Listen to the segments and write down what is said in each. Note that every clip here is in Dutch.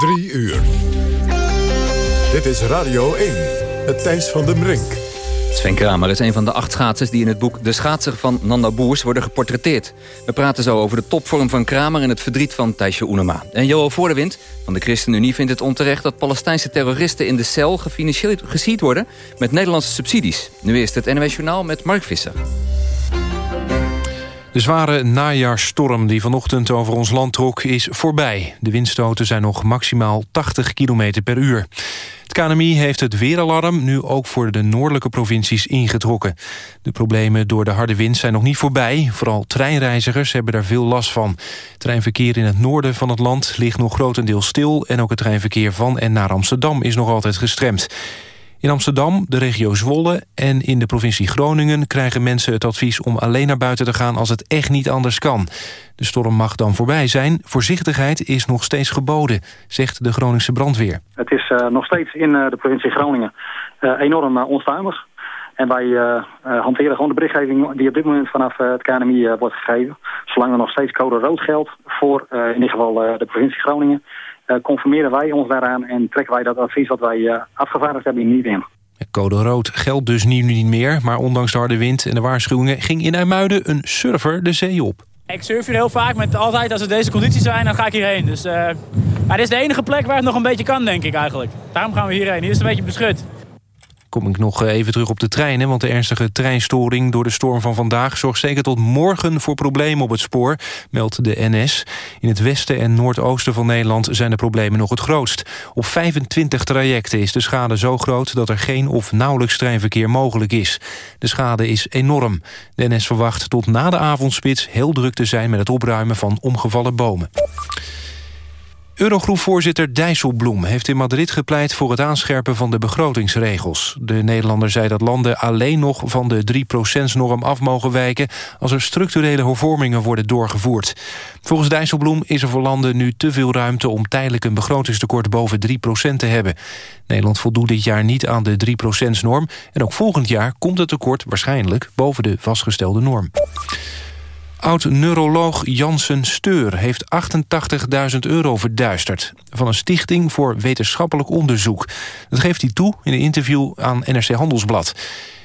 Drie uur. Dit is Radio 1, het Thijs van de Brink. Sven Kramer is een van de acht schaatsers die in het boek De Schaatser van Nanda Boers worden geportretteerd. We praten zo over de topvorm van Kramer en het verdriet van Thijsje Oenema. En Johan Voordewind van de ChristenUnie vindt het onterecht dat Palestijnse terroristen in de cel gefinancierd worden met Nederlandse subsidies. Nu eerst het NWS Journaal met Mark Visser. De zware najaarstorm die vanochtend over ons land trok is voorbij. De windstoten zijn nog maximaal 80 km per uur. Het KNMI heeft het weeralarm nu ook voor de noordelijke provincies ingetrokken. De problemen door de harde wind zijn nog niet voorbij. Vooral treinreizigers hebben daar veel last van. Treinverkeer in het noorden van het land ligt nog grotendeels stil... en ook het treinverkeer van en naar Amsterdam is nog altijd gestremd. In Amsterdam, de regio Zwolle en in de provincie Groningen... krijgen mensen het advies om alleen naar buiten te gaan als het echt niet anders kan. De storm mag dan voorbij zijn. Voorzichtigheid is nog steeds geboden, zegt de Groningse brandweer. Het is uh, nog steeds in uh, de provincie Groningen uh, enorm onstuimig. En wij hanteren gewoon de berichtgeving die op dit moment vanaf het KNMI wordt gegeven. Zolang er nog steeds code rood geldt voor in ieder geval de provincie Groningen eh, conformeren wij ons daaraan en trekken wij dat advies wat wij eh, afgevaardigd hebben niet in. Code rood geldt dus nu niet meer, maar ondanks de harde wind en de waarschuwingen ging in IJmuiden een surfer de zee op. Ik surf hier heel vaak, met altijd als er deze condities zijn, dan ga ik hierheen. Dus uh, maar dit is de enige plek waar het nog een beetje kan, denk ik eigenlijk. Daarom gaan we hierheen. Hier is het een beetje beschut kom ik nog eh, even terug op de treinen... want de ernstige treinstoring door de storm van vandaag... zorgt zeker tot morgen voor problemen op het spoor, meldt de NS. In het westen en noordoosten van Nederland zijn de problemen nog het grootst. Op 25 trajecten is de schade zo groot... dat er geen of nauwelijks treinverkeer mogelijk is. De schade is enorm. De NS verwacht tot na de avondspits heel druk te zijn... met het opruimen van omgevallen bomen. Eurogroepvoorzitter Dijsselbloem heeft in Madrid gepleit voor het aanscherpen van de begrotingsregels. De Nederlander zei dat landen alleen nog van de 3%-norm af mogen wijken als er structurele hervormingen worden doorgevoerd. Volgens Dijsselbloem is er voor landen nu te veel ruimte om tijdelijk een begrotingstekort boven 3% te hebben. Nederland voldoet dit jaar niet aan de 3%-norm en ook volgend jaar komt het tekort waarschijnlijk boven de vastgestelde norm. Oud-neuroloog Jansen Steur heeft 88.000 euro verduisterd... van een stichting voor wetenschappelijk onderzoek. Dat geeft hij toe in een interview aan NRC Handelsblad.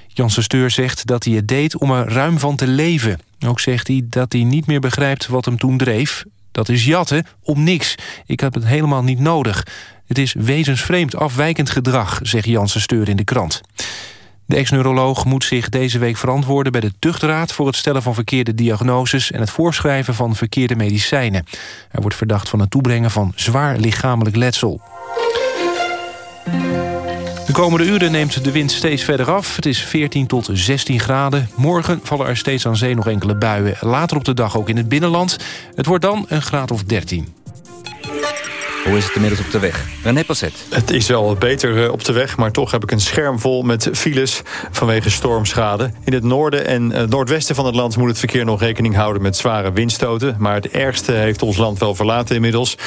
Jansen Steur zegt dat hij het deed om er ruim van te leven. Ook zegt hij dat hij niet meer begrijpt wat hem toen dreef. Dat is jatten om niks. Ik heb het helemaal niet nodig. Het is wezensvreemd afwijkend gedrag, zegt Jansen Steur in de krant. De ex-neuroloog moet zich deze week verantwoorden bij de tuchtraad... voor het stellen van verkeerde diagnoses... en het voorschrijven van verkeerde medicijnen. Hij wordt verdacht van het toebrengen van zwaar lichamelijk letsel. De komende uren neemt de wind steeds verder af. Het is 14 tot 16 graden. Morgen vallen er steeds aan zee nog enkele buien. Later op de dag ook in het binnenland. Het wordt dan een graad of 13. Hoe is het inmiddels op de weg? René. Het is wel beter eh, op de weg, maar toch heb ik een scherm vol met files vanwege stormschade. In het noorden en het noordwesten van het land moet het verkeer nog rekening houden met zware windstoten. Maar het ergste heeft ons land wel verlaten inmiddels.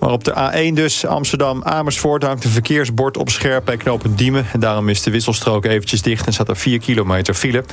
Maar op de A1 dus Amsterdam-Amersfoort hangt een verkeersbord op scherp bij knooppunt Diemen. En daarom is de wisselstrook eventjes dicht en staat er 4 kilometer file.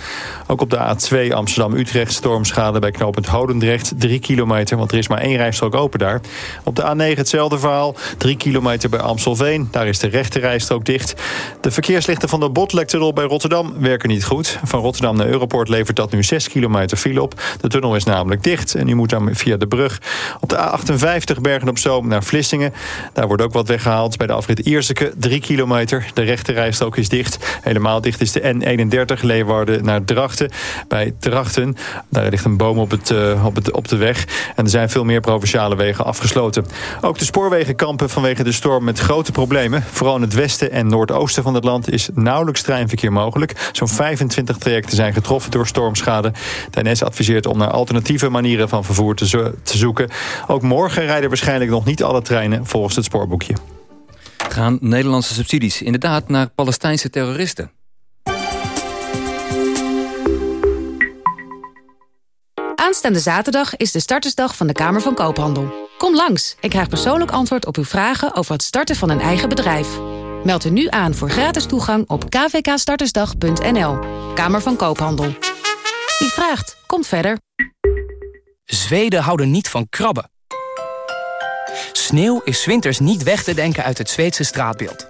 Ook op de A2 Amsterdam-Utrecht stormschade bij knooppunt Hodendrecht 3 kilometer, want er is maar één rijstrook open daar. Op de A9 hetzelfde verhaal, 3 kilometer bij Amstelveen. Daar is de rechte rijstrook dicht. De verkeerslichten van de Botlektunnel bij Rotterdam werken niet goed. Van Rotterdam naar Europort levert dat nu 6 kilometer file op. De tunnel is namelijk dicht en u moet dan via de brug. Op de A58 Bergen op Zoom naar Vlissingen. Daar wordt ook wat weggehaald bij de afrit Ierseke, 3 kilometer. De rechte rijstrook is dicht. Helemaal dicht is de N31 Leeuwarden naar Drachten. Bij Drachten, daar ligt een boom op, het, uh, op, op de weg. En er zijn veel meer provinciale wegen afgesloten. Ook de spoorwegen kampen vanwege de storm met grote problemen. Vooral in het westen en noordoosten van het land is nauwelijks treinverkeer mogelijk. Zo'n 25 trajecten zijn getroffen door stormschade. De NS adviseert om naar alternatieve manieren van vervoer te, zo te zoeken. Ook morgen rijden waarschijnlijk nog niet alle treinen volgens het spoorboekje. Gaan Nederlandse subsidies inderdaad naar Palestijnse terroristen? Aanstaande zaterdag is de startersdag van de Kamer van Koophandel. Kom langs en krijg persoonlijk antwoord op uw vragen over het starten van een eigen bedrijf. Meld u nu aan voor gratis toegang op kvkstartersdag.nl. Kamer van Koophandel. Wie vraagt, komt verder. Zweden houden niet van krabben. Sneeuw is winters niet weg te denken uit het Zweedse straatbeeld.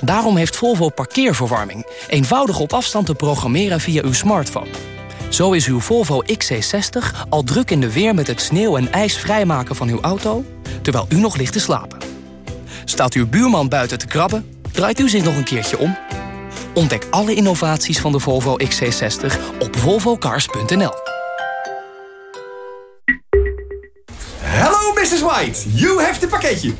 Daarom heeft Volvo parkeerverwarming. Eenvoudig op afstand te programmeren via uw smartphone. Zo is uw Volvo XC60 al druk in de weer met het sneeuw en ijs vrijmaken van uw auto... terwijl u nog ligt te slapen. Staat uw buurman buiten te krabben, draait u zich nog een keertje om... Ontdek alle innovaties van de Volvo XC60 op volvocars.nl. Hello, Mrs. White. You have the pakketje.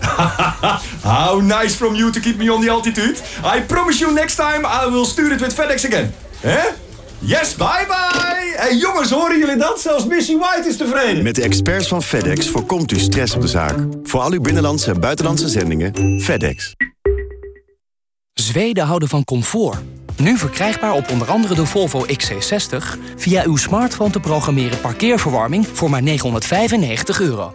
How nice from you to keep me on the altitude. I promise you next time I will stuur it with FedEx again. Hè? Yes, bye bye! Hey jongens, horen jullie dat? Zelfs Missy White is tevreden. Met de experts van FedEx voorkomt u stress op de zaak. Voor al uw binnenlandse en buitenlandse zendingen, FedEx. Zweden houden van comfort. Nu verkrijgbaar op onder andere de Volvo XC60... via uw smartphone te programmeren parkeerverwarming voor maar 995 euro.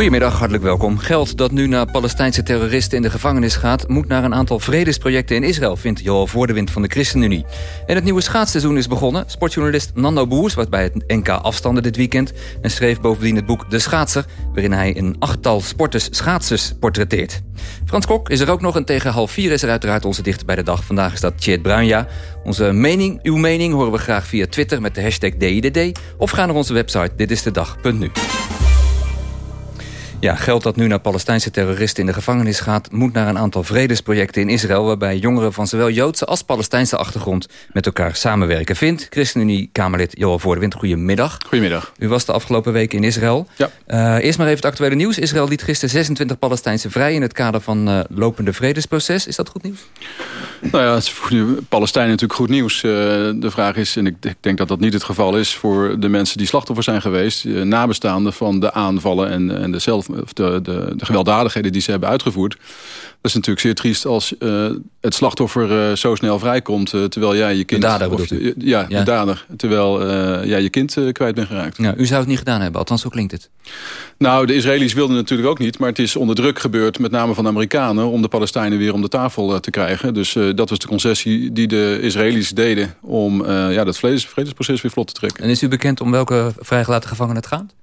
Goedemiddag, hartelijk welkom. Geld dat nu naar Palestijnse terroristen in de gevangenis gaat... moet naar een aantal vredesprojecten in Israël, vindt Joel Voordewind van de ChristenUnie. En het nieuwe schaatsseizoen is begonnen. Sportjournalist Nando Boers was bij het NK afstanden dit weekend... en schreef bovendien het boek De Schaatser... waarin hij een achttal sporters schaatsers portretteert. Frans Kok is er ook nog en tegen half vier is er uiteraard onze dichter bij de dag. Vandaag is dat Tjeerd Bruinja. Onze mening, uw mening, horen we graag via Twitter met de hashtag DIDD... of ga naar onze website ditistedag.nu. Ja, geld dat nu naar Palestijnse terroristen in de gevangenis gaat... moet naar een aantal vredesprojecten in Israël... waarbij jongeren van zowel Joodse als Palestijnse achtergrond... met elkaar samenwerken. Vindt ChristenUnie-Kamerlid Johan Voordewind. Goedemiddag. Goedemiddag. U was de afgelopen week in Israël. Ja. Uh, eerst maar even het actuele nieuws. Israël liet gisteren 26 Palestijnse vrij... in het kader van uh, lopende vredesproces. Is dat goed nieuws? Nou ja, het is voor Palestijnen natuurlijk goed nieuws. Uh, de vraag is, en ik, ik, denk dat dat niet het geval is... voor de mensen die slachtoffer zijn geweest... nabestaanden van de aanvallen en, en de zelf of de, de, de, gewelddadigheden die ze hebben uitgevoerd. Dat is natuurlijk zeer triest als uh, het slachtoffer uh, zo snel vrijkomt... Uh, terwijl jij je kind... De dader of, u? Ja, ja, de dader. Terwijl jij je kind kwijt bent geraakt. Ja, u zou het niet gedaan hebben, althans zo klinkt het. Nou, de Israëli's wilden natuurlijk ook niet. Maar het is onder druk gebeurd, met name van de Amerikanen... om de Palestijnen weer om de tafel te krijgen. Dus dat was de concessie die de Israëli's deden... om ja, dat vredes, vredesproces weer vlot te trekken. En is u bekend om welke vrijgelaten gevangenen het gaat?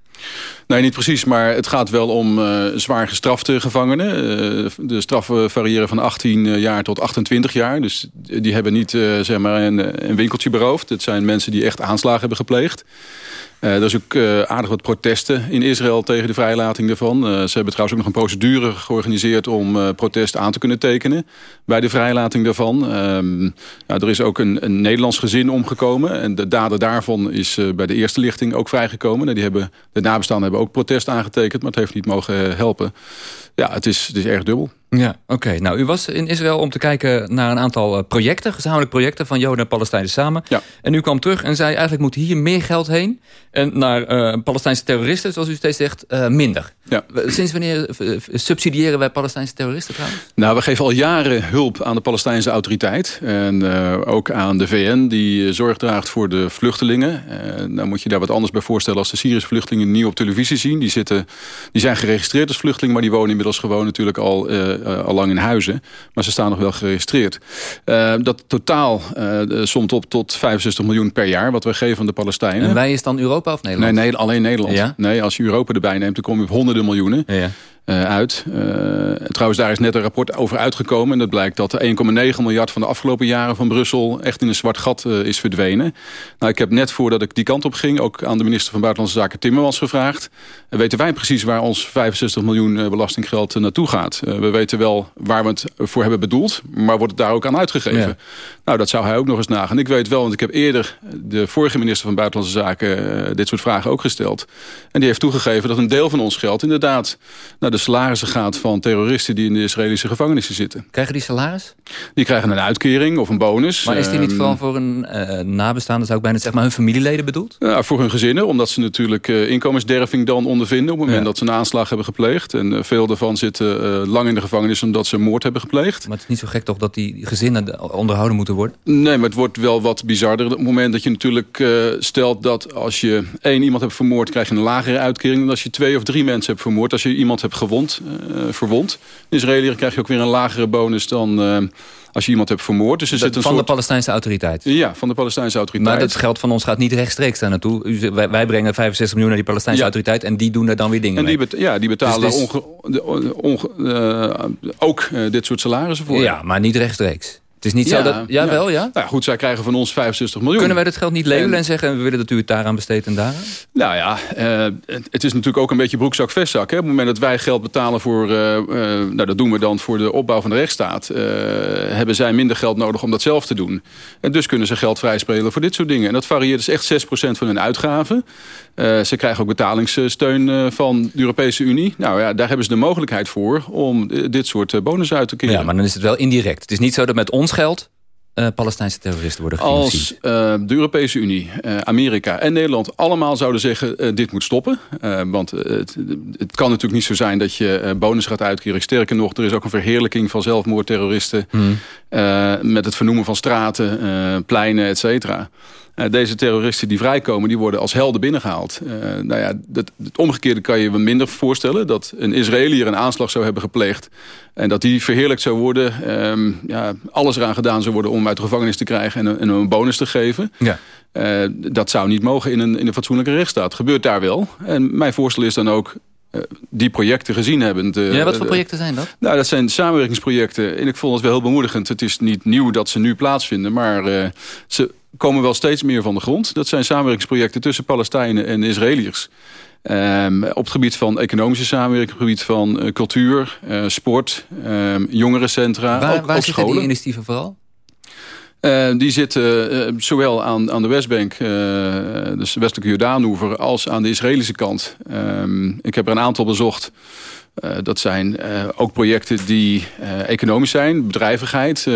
Nee, niet precies, maar het gaat wel om uh, zwaar gestrafte gevangenen. Uh, de straffen variëren van 18 jaar tot 28 jaar. Dus die hebben niet zeg maar een, een winkeltje beroofd. Het zijn mensen die echt aanslagen hebben gepleegd. Uh, er is ook uh, aardig wat protesten in Israël tegen de vrijlating daarvan. Uh, ze hebben trouwens ook nog een procedure georganiseerd om protest aan te kunnen tekenen bij de vrijlating daarvan. Nou, er is ook een, een, Nederlands gezin omgekomen en de dader daarvan is bij de eerste lichting ook vrijgekomen. Nou, die hebben, de nabestaanden hebben ook protest aangetekend, maar het heeft niet mogen helpen. Ja, het is, het is erg dubbel. Ja, oké. Okay. Nou, u was in Israël om te kijken naar een aantal projecten, gezamenlijk projecten van Joden en Palestijnen samen. Ja. En u kwam terug en zei eigenlijk moet hier meer geld heen en naar uh, Palestijnse terroristen, zoals u steeds zegt, uh, minder. Ja. Sinds wanneer subsidiëren wij Palestijnse terroristen trouwens? Nou, we geven al jaren hulp aan de Palestijnse autoriteit. En uh, ook aan de VN, die zorg draagt voor de vluchtelingen. nou moet je daar wat anders bij voorstellen als de Syrische vluchtelingen nieuw op televisie zien. Die, zitten, die zijn geregistreerd als vluchteling, maar die wonen inmiddels gewoon natuurlijk al, al lang in huizen. Maar ze staan nog wel geregistreerd. dat totaal somt op tot 65 miljoen per jaar, wat we geven aan de Palestijnen. En wij is dan Europa of Nederland? Nee, nee alleen Nederland. Ja? Nee, als je Europa erbij neemt, dan kom je op honderden miljoenen. Ja. Uh, uit. Uh, trouwens, daar is net een rapport over uitgekomen. En dat blijkt dat de 1,9 miljard van de afgelopen jaren van Brussel... echt in een zwart gat uh, is verdwenen. Nou, ik heb net voordat ik die kant op ging... ook aan de minister van Buitenlandse Zaken Timmermans gevraagd. En weten wij precies waar ons 65 miljoen belastinggeld naartoe gaat. we weten wel waar we het voor hebben bedoeld. Maar wordt het daar ook aan uitgegeven? Ja. Nou, dat zou hij ook nog eens nagaan. Ik weet wel, want ik heb eerder de vorige minister van Buitenlandse Zaken... dit soort vragen ook gesteld. En die heeft toegegeven dat een deel van ons geld inderdaad... naar de de salarissen gaat van terroristen... die in de Israëlische gevangenissen zitten. Krijgen die salaris? Die krijgen een uitkering of een bonus. Maar is die niet Ehm, vooral voor een uh, nabestaande, zou ik bijna zeggen... maar hun familieleden bedoeld? Ja, voor hun gezinnen, omdat ze natuurlijk uh, inkomensderving dan ondervinden... op het moment Ja. dat ze een aanslag hebben gepleegd. En uh, veel daarvan zitten lang in de gevangenis omdat ze moord hebben gepleegd. Maar het is niet zo gek toch dat die gezinnen onderhouden moeten worden? Nee, maar het wordt wel wat bizarder. Op het moment dat je natuurlijk stelt dat als je één iemand hebt vermoord... krijg je een lagere uitkering dan als je twee of drie mensen hebt vermoord. Als je iemand hebt gewond, uh, verwond in krijg je ook weer een lagere bonus dan uh, als je iemand hebt vermoord. Dus er zit een van soort... de Palestijnse autoriteit? Ja, van de Palestijnse autoriteit. Maar dat geld van ons gaat niet rechtstreeks daar naartoe. Wij, wij, brengen 65 miljoen naar die Palestijnse ja. autoriteit... en die doen er dan weer dingen en die mee. Ja, die betalen dus onge, onge, uh, ook uh, dit soort salarissen voor. Ja, maar niet rechtstreeks. Het is niet ja, zo dat... Ja, ja. wel, ja? Nou goed, zij krijgen van ons 65 miljoen. Kunnen wij dat geld niet leveren en, en zeggen... we willen dat u het daaraan besteedt en daaraan? Nou ja, uh, het, het is natuurlijk ook een beetje broekzak vestzak. Hè? Op het moment dat wij geld betalen voor... Uh, uh, nou, dat doen we dan voor de opbouw van de rechtsstaat... hebben zij minder geld nodig om dat zelf te doen. En dus kunnen ze geld vrijspelen voor dit soort dingen. En dat varieert dus echt 6% van hun uitgaven. ze krijgen ook betalingssteun van de Europese Unie. Nou ja, daar hebben ze de mogelijkheid voor... om dit soort bonus uit te keren. Ja, maar dan is het wel indirect. Het is niet zo dat met ons geld uh, Palestijnse terroristen worden gefinancierd. Als uh, de Europese Unie, uh, Amerika en Nederland allemaal zouden zeggen... dit moet stoppen. want het, het, kan natuurlijk niet zo zijn dat je bonus gaat uitkeren. Sterker nog, er is ook een verheerlijking van zelfmoordterroristen... Hmm. met het vernoemen van straten, pleinen, et cetera. Uh, deze terroristen die vrijkomen, die worden als helden binnengehaald. Uh, nou ja, dat, het omgekeerde kan je minder voorstellen. Dat een Israëliër een aanslag zou hebben gepleegd. En dat die verheerlijkt zou worden. Um, ja, alles eraan gedaan zou worden om uit de gevangenis te krijgen. En een, en een bonus te geven. Ja. Uh, dat zou niet mogen in een, in een fatsoenlijke rechtsstaat. Gebeurt daar wel. En mijn voorstel is dan ook uh, die projecten gezien hebben. De, ja, wat voor projecten zijn dat? Nou, dat zijn samenwerkingsprojecten. En ik vond het wel heel bemoedigend. Het is niet nieuw dat ze nu plaatsvinden. Maar uh, ze komen wel steeds meer van de grond. Dat zijn samenwerkingsprojecten tussen Palestijnen en Israëliërs. Um, op het gebied van economische samenwerking, op het gebied van uh, cultuur, uh, sport, um, jongerencentra, waar, ook, waar ook zitten scholen. die initiatieven vooral? Uh, die zitten uh, zowel aan, aan de Westbank, dus de westelijke Jordaanoever, als aan de Israëlische kant. Um, ik heb er een aantal bezocht. Uh, dat zijn uh, ook projecten die uh, economisch zijn, bedrijvigheid.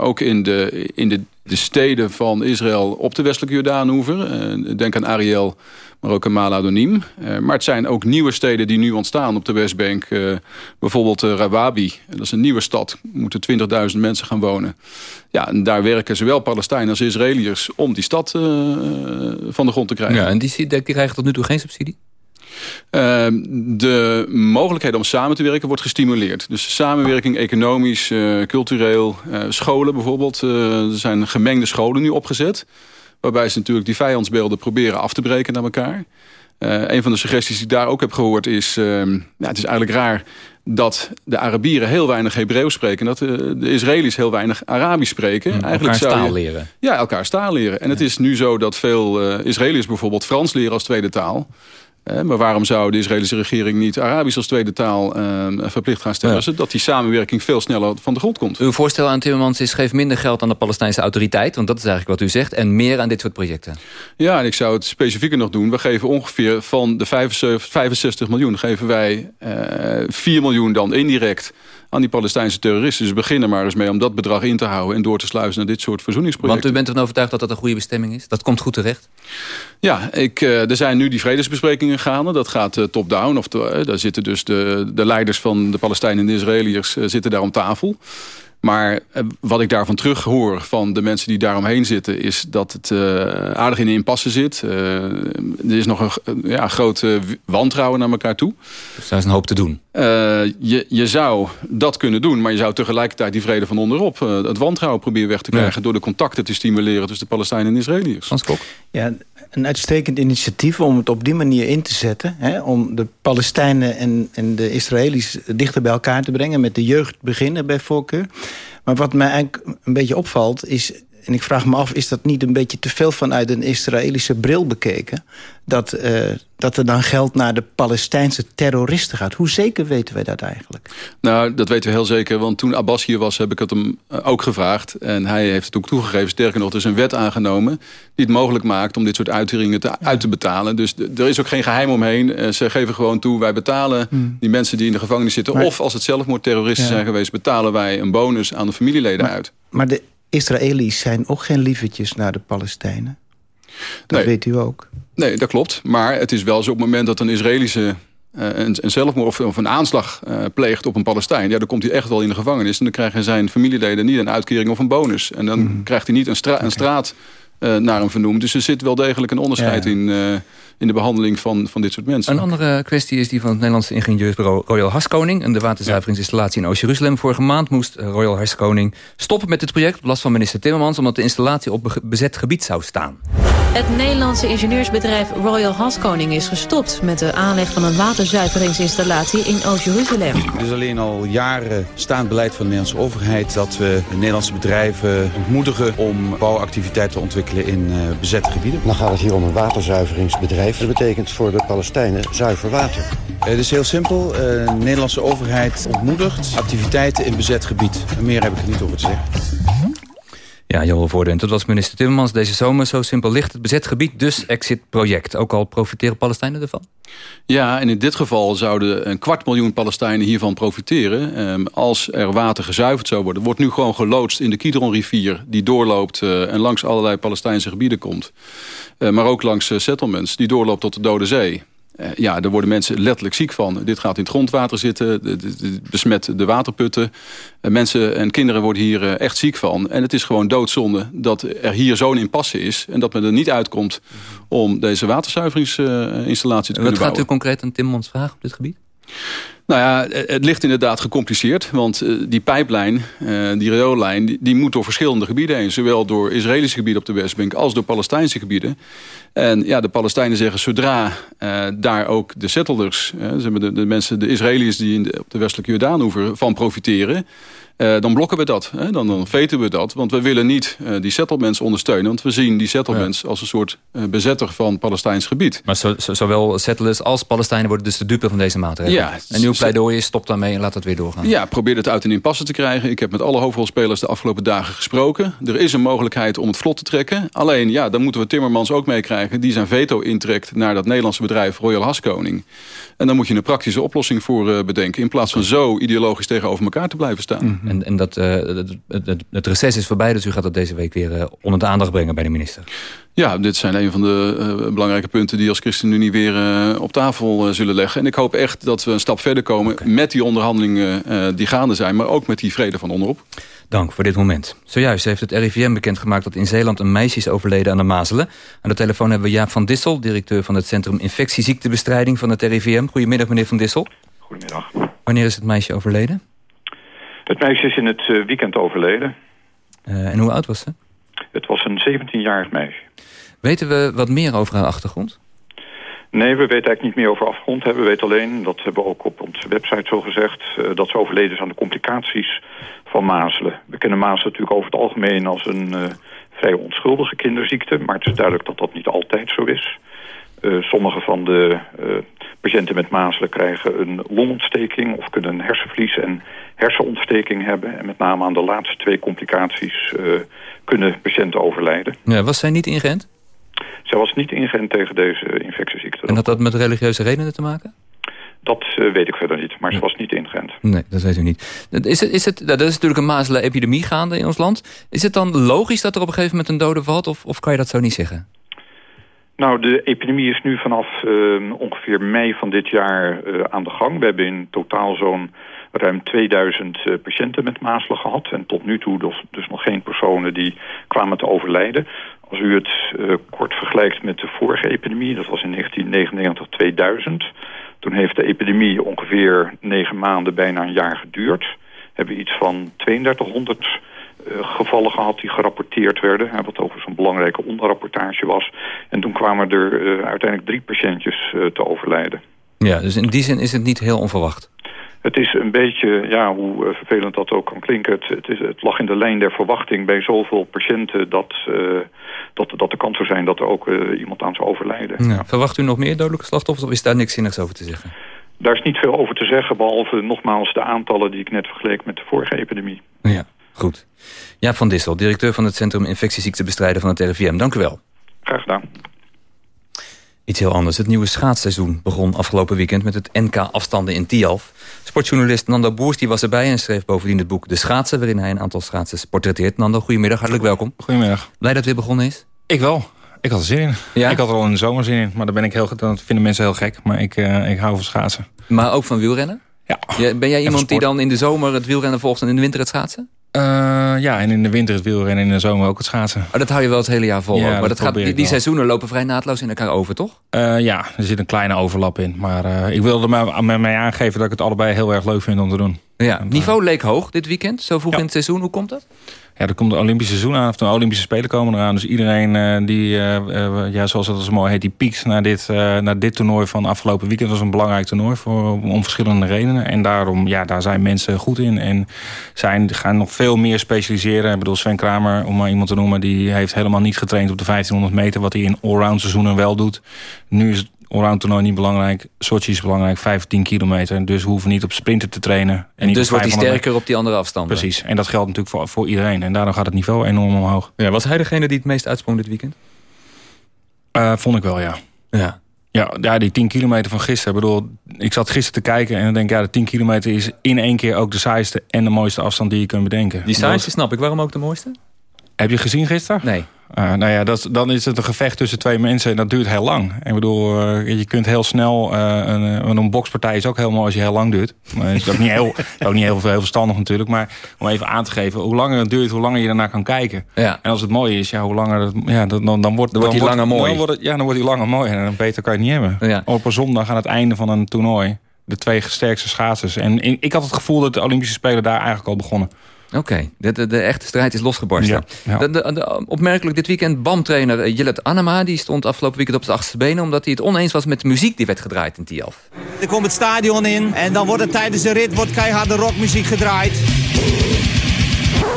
ook in, de, in de, de steden van Israël op de westelijke Jordaanoever. denk aan Ariel, maar ook aan Maladonim. maar het zijn ook nieuwe steden die nu ontstaan op de Westbank. bijvoorbeeld Rawabi, dat is een nieuwe stad. Moeten 20.000 mensen gaan wonen. Ja, en daar werken zowel Palestijnen als Israëliërs om die stad van de grond te krijgen. Ja, en die, die krijgen tot nu toe geen subsidie? Uh, de mogelijkheid om samen te werken wordt gestimuleerd. Dus samenwerking economisch, uh, cultureel, uh, scholen bijvoorbeeld. er zijn gemengde scholen nu opgezet. Waarbij ze natuurlijk die vijandsbeelden proberen af te breken naar elkaar. een van de suggesties die ik daar ook heb gehoord is... ehm, ja, het is eigenlijk raar dat de Arabieren heel weinig Hebreeuws spreken... en dat de, de Israëli's heel weinig Arabisch spreken. Ja, Eigenlijk elkaar zou je, leren. Ja, elkaar taal leren. En ja. het is nu zo dat veel Israëliërs bijvoorbeeld Frans leren als tweede taal... Maar waarom zou de Israëlische regering niet Arabisch als tweede taal uh, verplicht gaan stellen? Ja. Zodat die samenwerking veel sneller van de grond komt. Uw voorstel aan Timmermans is geef minder geld aan de Palestijnse autoriteit. Want dat is eigenlijk wat u zegt. En meer aan dit soort projecten. Ja, en ik zou het specifieker nog doen. We geven ongeveer van de 75, 65 miljoen... geven wij uh, 4 miljoen dan indirect aan die Palestijnse terroristen. Dus beginnen maar eens mee om dat bedrag in te houden... en door te sluizen naar dit soort verzoeningsprojecten. Want u bent ervan overtuigd dat dat een goede bestemming is? Dat komt goed terecht? Ja, ik, uh, er zijn nu die vredesbesprekingen gaande. Dat gaat uh, top-down. Of uh, daar zitten dus de, de leiders van de Palestijnen en de Israëliërs... zitten daar om tafel. Maar wat ik daarvan terug hoor van de mensen die daaromheen zitten... is dat het uh, aardig in de impasse zit. Uh, er is nog een ja, groot uh, wantrouwen naar elkaar toe. Dus daar is een hoop te doen. je, je zou dat kunnen doen, maar je zou tegelijkertijd die vrede van onderop... het wantrouwen proberen weg te krijgen... Ja. door de contacten te stimuleren tussen de Palestijnen en de Israëliërs. Hans Kok? Ja, een uitstekend initiatief om het op die manier in te zetten. Hè, om de Palestijnen en, en de Israëli's dichter bij elkaar te brengen. Met de jeugd beginnen bij voorkeur. Maar wat mij eigenlijk een beetje opvalt is... en ik vraag me af, is dat niet een beetje te veel vanuit een Israëlische bril bekeken? Dat, uh, dat er dan geld naar de Palestijnse terroristen gaat. Hoe zeker weten wij dat eigenlijk? Nou, dat weten we heel zeker. Want toen Abbas hier was, heb ik het hem eh, ook gevraagd. En hij heeft het ook toegegeven. Sterker nog, er is een wet aangenomen die het mogelijk maakt... om dit soort uitkeringen te, uit te betalen. Dus er is ook geen geheim omheen. Ze geven gewoon toe, wij betalen hmm. die mensen die in de gevangenis zitten... of als het zelfmoordterroristen zijn geweest... betalen wij een bonus aan de familieleden uit. Maar de Israëli's zijn ook geen lievertjes naar de Palestijnen. Dat weet u ook. Nee, dat klopt. Maar het is wel zo op het moment dat een Israëlische uh, een, een zelfmoord of, een aanslag uh, pleegt op een Palestijn... ja, dan komt hij echt wel in de gevangenis. En dan krijgen zijn familieleden niet een uitkering of een bonus. En dan mhm. krijgt hij niet een, stra een straat naar hem vernoemd. Dus er zit wel degelijk een onderscheid in in de behandeling van, van dit soort mensen. Een andere kwestie is die van het Nederlandse ingenieursbureau Royal Haskoning... en de waterzuiveringsinstallatie in Oost-Jeruzalem. Vorige maand moest Royal Haskoning stoppen met dit project... op last van minister Timmermans... omdat de installatie op bezet gebied zou staan. Het Nederlandse ingenieursbedrijf Royal Haskoning is gestopt... met de aanleg van een waterzuiveringsinstallatie in Oost-Jeruzalem. Het is alleen al jaren staand beleid van de Nederlandse overheid... dat we Nederlandse bedrijven ontmoedigen om bouwactiviteiten te ontwikkelen in uh, bezette gebieden. Dan gaat het hier om een waterzuiveringsbedrijf dat betekent voor de Palestijnen zuiver water. Het is heel simpel. Eh, de Nederlandse overheid ontmoedigt activiteiten in bezet gebied. meer heb ik er niet over te zeggen. Ja, Johan Voordent, dat was minister Timmermans deze zomer. Zo simpel ligt het bezet gebied, dus exit-project. Ook al profiteren Palestijnen ervan? Ja, en in dit geval zouden een kwart miljoen Palestijnen hiervan profiteren. Ehm, als er water gezuiverd zou worden. wordt nu gewoon geloodst in de Kidron-rivier... die doorloopt eh, en langs allerlei Palestijnse gebieden komt. Eh, maar ook langs uh, settlements, die doorloopt tot de Dode Zee. Uh, ja, daar worden mensen letterlijk ziek van. Dit gaat in het grondwater zitten, besmet de waterputten. Uh, mensen en kinderen worden hier uh, echt ziek van. En het is gewoon doodzonde dat er hier zo'n impasse is... en dat men er niet uitkomt om deze waterzuiveringsinstallatie te kunnen Wat gaat u concreet aan Timmons vragen op dit gebied? Nou ja, het ligt inderdaad gecompliceerd. Want die pijplijn, die rioolijn, die, moet door verschillende gebieden heen. Zowel door Israëlische gebieden op de Westbank als door Palestijnse gebieden. En ja, de Palestijnen zeggen zodra daar ook de settlers... De, de mensen, de Israëliërs die op de westelijke Jordaanhoever van profiteren... Uh, dan blokken we dat. Hè? Dan, dan veten we dat. Want we willen niet uh, die settlements ondersteunen. Want we zien die settlements ja. als een soort uh, bezetter van Palestijns gebied. Maar zo, zo, zowel settlers als Palestijnen worden dus de dupe van deze maatregelen. Ja, en uw pleidooi is stop daarmee en laat het weer doorgaan. Ja, probeer het uit een impasse te krijgen. Ik heb met alle hoofdrolspelers de afgelopen dagen gesproken. Er is een mogelijkheid om het vlot te trekken. Alleen, ja, dan moeten we Timmermans ook meekrijgen. Die zijn veto intrekt naar dat Nederlandse bedrijf Royal Haskoning. En dan moet je een praktische oplossing voor bedenken. In plaats van zo ideologisch tegenover elkaar te blijven staan. Mm -hmm. En, en dat, uh, het, het, het, reces is voorbij, dus u gaat dat deze week weer uh, onder de aandacht brengen bij de minister. Ja, dit zijn een van de uh, belangrijke punten die als ChristenUnie weer op tafel zullen leggen. En ik hoop echt dat we een stap verder komen okay. met die onderhandelingen die gaande zijn, maar ook met die vrede van onderop. Dank voor dit moment. Zojuist heeft het RIVM bekendgemaakt dat in Zeeland een meisje is overleden aan de mazelen. Aan de telefoon hebben we Jaap van Dissel, directeur van het Centrum Infectieziektebestrijding van het RIVM. Goedemiddag meneer van Dissel. Goedemiddag. Wanneer is het meisje overleden? Het meisje is in het uh, weekend overleden. Uh, en hoe oud was ze? Het was een 17-jarig meisje. Weten we wat meer over haar achtergrond? Nee, we weten eigenlijk niet meer over achtergrond. We weten alleen, dat hebben we ook op onze website zo gezegd... Uh, dat ze overleden is aan de complicaties van mazelen. We kennen mazelen natuurlijk over het algemeen als een vrij onschuldige kinderziekte... maar het is duidelijk dat dat niet altijd zo is. Uh, sommige van de uh, patiënten met mazelen krijgen een longontsteking... of kunnen een hersenvlies en hersenontsteking hebben. En met name aan de laatste twee complicaties uh, kunnen patiënten overlijden. Ja, was zij niet ingeënt? Zij was niet ingeënt tegen deze infectieziekte. En had dat met religieuze redenen te maken? Dat uh, weet ik verder niet, maar ze was niet ingeënt. Nee, dat weet u niet. Is het, is het, dat is natuurlijk een mazelen-epidemie gaande in ons land. Is het dan logisch dat er op een gegeven moment een dode valt... of, of kan je dat zo niet zeggen? Nou, de epidemie is nu vanaf uh, ongeveer mei van dit jaar uh, aan de gang. We hebben in totaal zo'n ruim 2000 uh, patiënten met mazelen gehad. En tot nu toe dus, dus nog geen personen die kwamen te overlijden. Als u het kort vergelijkt met de vorige epidemie, dat was in 1999-2000... toen heeft de epidemie ongeveer negen maanden, bijna een jaar geduurd. Hebben we iets van 3200 gevallen gehad die gerapporteerd werden. Wat overigens een belangrijke onderrapportage was. En toen kwamen er uh, uiteindelijk drie patiëntjes uh, te overlijden. Ja, dus in die zin is het niet heel onverwacht. Het is een beetje, ja, hoe vervelend dat ook kan klinken... Het, het, is, het lag in de lijn der verwachting bij zoveel patiënten... dat, dat, dat de kans zou zijn dat er ook iemand aan zou overlijden. Ja. Verwacht u nog meer dodelijke slachtoffers of is daar niks zinnigs over te zeggen? Daar is niet veel over te zeggen, behalve nogmaals de aantallen die ik net vergeleek met de vorige epidemie. Ja, goed. Ja, Van Dissel, directeur van het Centrum Infectieziektenbestrijden van het RIVM. Dank u wel. Graag gedaan. Iets heel anders. Het nieuwe schaatsseizoen begon afgelopen weekend met het NK afstanden in Tialf. Sportjournalist Nando Boers die was erbij en schreef bovendien het boek De Schaatsen... waarin hij een aantal schaatsers portretteert. Nando, goedemiddag, hartelijk welkom. Goedemiddag. Blij dat het weer begonnen is? Ik wel. Ik had er zin in. Ja? Ik had er al in de zomer zin in. Maar dan ben ik heel, dat vinden mensen heel gek. Maar ik, uh, ik hou van schaatsen. Maar ook van wielrennen? Ja. Ben jij iemand die dan in de zomer het wielrennen volgt en in de winter het schaatsen? Uh, ja, en in de winter het wielrennen en in de zomer ook het schaatsen. Oh, dat hou je wel het hele jaar vol. Ja, maar dat gaat, die, die seizoenen lopen vrij naadloos in elkaar over, toch? Uh, ja, er zit een kleine overlap in. Maar uh, ik wilde me, met mij aangeven dat ik het allebei heel erg leuk vind om te doen. Ja, niveau leek hoog dit weekend, zo vroeg ja. in het seizoen. Hoe komt dat? Ja, er komt een Olympisch seizoen aan, of de Olympische Spelen komen eraan. Dus iedereen uh, die, uh, uh, ja, zoals dat zo mooi heet, die piekt naar dit, naar dit toernooi van afgelopen weekend. Dat was een belangrijk toernooi voor, om verschillende redenen. En daarom, ja, daar zijn mensen goed in. En zijn, gaan nog veel meer specialiseren. Ik bedoel, Sven Kramer, om maar iemand te noemen, die heeft helemaal niet getraind op de 1500 meter. Wat hij in allround seizoenen wel doet. Nu is het allround toernooi niet belangrijk. Sochi is belangrijk, 15 kilometer. Dus we hoeven niet op sprinten te trainen. En, dus wordt hij sterker op die andere afstanden. Precies. En dat geldt natuurlijk voor, voor iedereen. En daardoor gaat het niveau enorm omhoog. Ja, was hij degene die het meest uitsprong dit weekend? Uh, vond ik wel, ja. Ja. Ja, ja, die 10 kilometer van gisteren. Ik bedoel, ik zat gisteren te kijken en dan denk ik... ja, de 10 kilometer is in één keer ook de saaiste en de mooiste afstand die je kunt bedenken. Die saaiste snap ik. Waarom ook de mooiste? Heb je gezien gisteren? Nee. Uh, nou ja, dat, dan is het een gevecht tussen twee mensen en dat duurt heel lang. Ik bedoel, uh, je kunt heel snel... Uh, een, een bokspartij is ook heel mooi als je heel lang duurt. Maar is ook niet heel, ook niet heel, heel verstandig natuurlijk. Maar om even aan te geven, hoe langer het duurt... hoe langer je daarna kan kijken. Ja. En als het mooi is, ja, hoe langer... Het, ja, dan, dan, dan wordt, dan wordt die langer mooi. Dan wordt het, ja, dan wordt die langer mooi. En dan beter kan je het niet hebben. Ja. Op een zondag aan het einde van een toernooi... de twee sterkste schaatsers. En in, ik had het gevoel dat de Olympische Spelen daar eigenlijk al begonnen. Oké, okay. de, de, de, echte strijd is losgebarsten. Ja, ja. De, de, opmerkelijk dit weekend BAM-trainer Jillet Anema... die stond afgelopen weekend op zijn achterste benen... omdat hij het oneens was met de muziek die werd gedraaid in Tialf. Er komt het stadion in en dan wordt het tijdens de rit wordt keiharde rockmuziek gedraaid.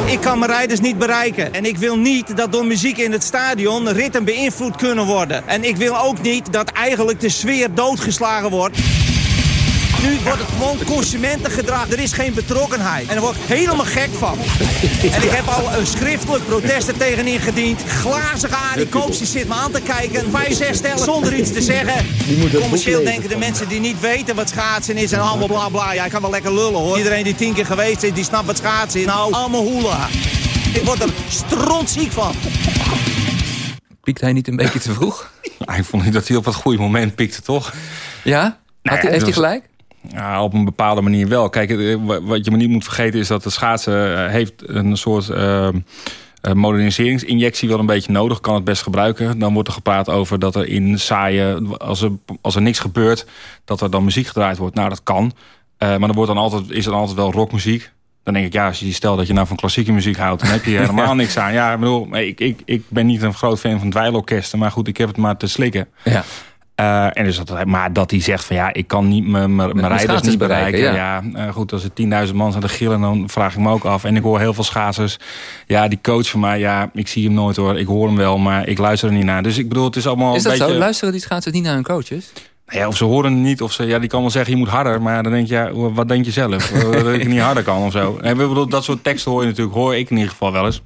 Ik kan mijn rijders niet bereiken. En ik wil niet dat door muziek in het stadion ritten beïnvloed kunnen worden. En ik wil ook niet dat eigenlijk de sfeer doodgeslagen wordt. Nu wordt het gewoon consumentengedrag. Er is geen betrokkenheid. En daar word ik helemaal gek van. En ik heb al een schriftelijk protest er tegen ingediend. Glazige Arie Koops die zit me aan te kijken. Wij zes stellen zonder iets te zeggen. Commercieel denken de mensen die niet weten wat schaatsen is en allemaal bla bla. Ja, ik kan wel lekker lullen hoor. Iedereen die tien keer geweest is, die snapt wat schaatsen is. Nou, allemaal hoela. Ik word er strontziek van. Piekt hij niet een beetje te vroeg? ik vond niet dat hij op het goede moment piekte, toch? Ja? Had hij, heeft hij gelijk? Ja, op een bepaalde manier wel. Kijk, wat je maar niet moet vergeten is dat de schaatsen heeft een soort uh, moderniseringsinjectie wel een beetje nodig. Kan het best gebruiken. Dan wordt er gepraat over dat er in saaie, als er, als er niks gebeurt, dat er dan muziek gedraaid wordt. Nou, dat kan. Uh, maar dan wordt dan altijd, is er altijd wel rockmuziek. Dan denk ik, ja, als je stelt dat je nou van klassieke muziek houdt... dan heb je helemaal niks aan. Ja, ik bedoel, ik, ik, ik ben niet een groot fan van dweilorkesten... maar goed, ik heb het maar te slikken. Ja. Uh, en dus dat, maar dat hij zegt van ja, ik kan niet mijn rijders niet bereiken. bereiken ja, ja uh, goed, als er 10.000 man aan de gillen, dan vraag ik me ook af. En ik hoor heel veel schaatsers. Ja, die coach van mij, ja, ik zie hem nooit hoor. Ik hoor hem wel, maar ik luister er niet naar. Dus ik bedoel, het is allemaal Is dat een beetje... zo? Luisteren die schaatsers niet naar hun coaches? Nou ja, of ze horen het niet, of ze, ja, die kan wel zeggen, je moet harder. Maar dan denk je, ja, wat denk je zelf? dat ik niet harder kan of zo. En we bedoel, dat soort teksten hoor je natuurlijk, hoor ik in ieder geval wel eens.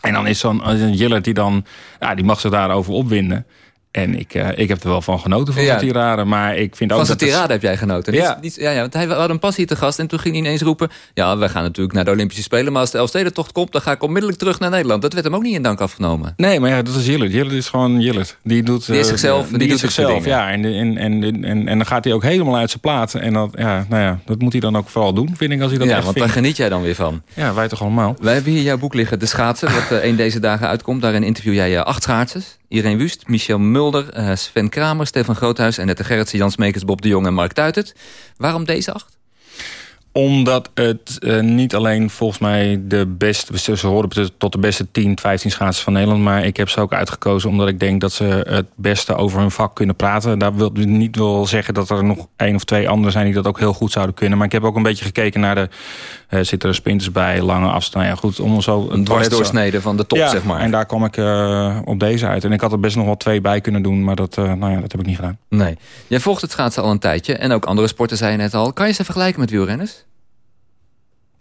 En dan is zo'n Jillert die dan, ja, die mag zich daarover opwinden. En ik, uh, ik heb er wel van genoten van ja. zijn tirade. Maar ik vind ook van zijn dat tirade heb jij genoten? Ja. Niet, ja, ja, want hij had een passie te gast. En toen ging hij ineens roepen... ja, we gaan natuurlijk naar de Olympische Spelen... maar als de Elfstedentocht komt... dan ga ik onmiddellijk terug naar Nederland. Dat werd hem ook niet in dank afgenomen. Nee, maar ja, dat is Jillert. Jillert is gewoon Jillert. Die, doet, die is zichzelf. Die, die doet zichzelf, ja. En, en, en, en, en dan gaat hij ook helemaal uit zijn plaat. En dat, ja, nou ja, dat moet hij dan ook vooral doen, vind ik, als hij dat ja, echt want vindt. daar geniet jij dan weer van. Ja, wij toch allemaal. Wij hebben hier jouw boek liggen, De Schaatsen... wat uh, een deze dagen uitkomt. Daarin interview jij acht schaatsers. Irene Wust, Michel Mulder, uh, Sven Kramer, Stefan Groothuis... Annette Gerritsen, Jan Smekers, Bob de Jong en Mark Tuitert. Waarom deze acht? Omdat het uh, niet alleen volgens mij de beste... Ze horen tot de beste 10, 15 schaatsers van Nederland. Maar ik heb ze ook uitgekozen omdat ik denk dat ze het beste over hun vak kunnen praten. Daar wil ik niet wel zeggen dat er nog één of twee anderen zijn... die dat ook heel goed zouden kunnen. Maar ik heb ook een beetje gekeken naar de... Uh, zitten er sprinters bij, lange afstand. Ja, goed, om zo een dwarsdoorsnede van de top, ja, zeg maar. en daar kwam ik uh, op deze uit. En ik had er best nog wel twee bij kunnen doen. Maar dat, nou ja, dat heb ik niet gedaan. Nee. Jij volgt het schaatsen al een tijdje. En ook andere sporten, zei je net al. Kan je ze vergelijken met wielrenners?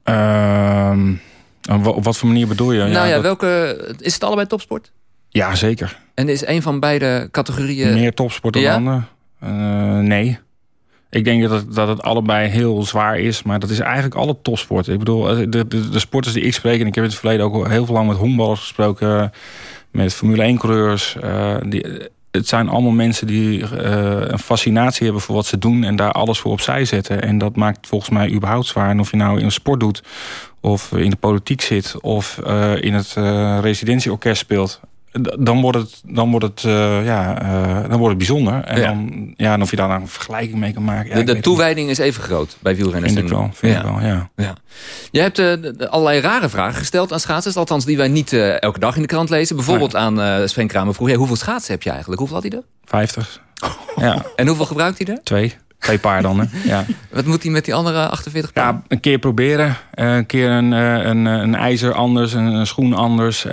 Uh, op wat voor manier bedoel je? Nou ja, ja dat... welke, is het allebei topsport? Ja, zeker. En is een van beide categorieën... Meer topsport dan ja? andere? Uh, nee. Ik denk dat dat het allebei heel zwaar is. Maar dat is eigenlijk alle topsport. Ik bedoel, de, de, de sporters die ik spreek... en ik heb in het verleden ook heel veel lang met honkballers gesproken... met Formule 1-coureurs... Uh, die het zijn allemaal mensen die een fascinatie hebben voor wat ze doen... en daar alles voor opzij zetten. En dat maakt volgens mij überhaupt zwaar. En of je nou in een sport doet, of in de politiek zit... of in het residentieorkest speelt... Dan wordt het, dan wordt het, ja, dan wordt het bijzonder. En, Ja. Dan, ja, en of je daar nou een vergelijking mee kan maken... Ja, de toewijding is even groot bij wielrenners. Vind ik wel, vind ik wel, ja. ja. Jij hebt eh, allerlei rare vragen gesteld aan schaatsers. Althans, die wij niet eh, elke dag in de krant lezen. Bijvoorbeeld aan eh Sven Kramer vroeg... jij, hoeveel schaatsen heb je eigenlijk? Hoeveel had hij er? 50. Ja. En hoeveel gebruikt hij er? Twee. Twee paar dan, hè. Ja. Wat moet hij met die andere 48 paar? Ja, een keer proberen. Eh, een keer een, eh, een, eh, een ijzer anders, een, een schoen anders.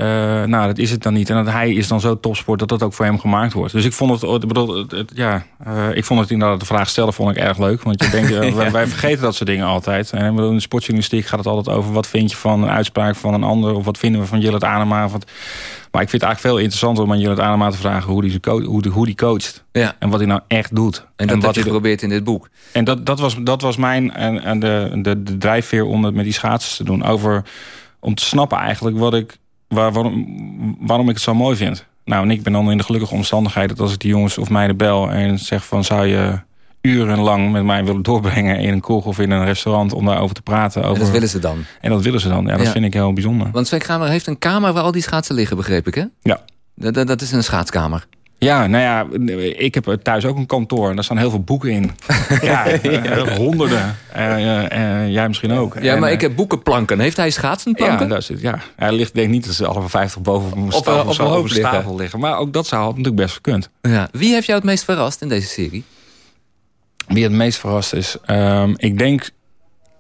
Nou, dat is het dan niet. En dat hij is dan zo topsport dat dat ook voor hem gemaakt wordt. Dus ik vond het, ik bedoel, het, het- ja, ik vond het inderdaad de vraag stellen vond ik erg leuk. Want je denkt, wij, wij vergeten dat soort dingen altijd. En bedoel, in de sportjournalistiek gaat het altijd over wat vind je van een uitspraak van een ander. Of wat vinden we van Jillet Anema. Of wat, maar ik vind het eigenlijk veel interessanter om aan Jillet Anema te vragen hoe die, hoe die, hoe die coacht. Ja. En wat hij nou echt doet. En dat wat hij- geprobeerd in dit boek. en dat, dat, was, dat was mijn en, en de, de, de drijfveer om het met die schaatsers te doen. Over, om te snappen eigenlijk wat ik, waar, waarom, waarom ik het zo mooi vind. Nou, en ik ben dan in de gelukkige omstandigheid... dat als ik die jongens of meiden bel en zeg van... zou je urenlang met mij willen doorbrengen in een kroeg of in een restaurant... om daarover te praten. Over... En dat willen ze dan. En dat willen ze dan. Ja, dat Ja. vind ik heel bijzonder. Want Sven Kramer heeft een kamer waar al die schaatsen liggen, begreep ik, hè? Ja. Dat, is een schaatskamer. Ja, nou ja, ik heb thuis ook een kantoor. En daar staan heel veel boeken in. ja, eh, honderden. Eh, eh, jij misschien ook. Ja, En, maar ik heb boekenplanken. Heeft hij schaatsenplanken? Ja, daar zit, ja. Hij ligt denk ik niet dat ze alle 50 boven op mijn Op, eh, op over hoofd de liggen. tafel liggen. Maar ook dat zou natuurlijk best gekund. Ja. Wie heeft jou het meest verrast in deze serie? Wie het meest verrast is. ehm, ik denk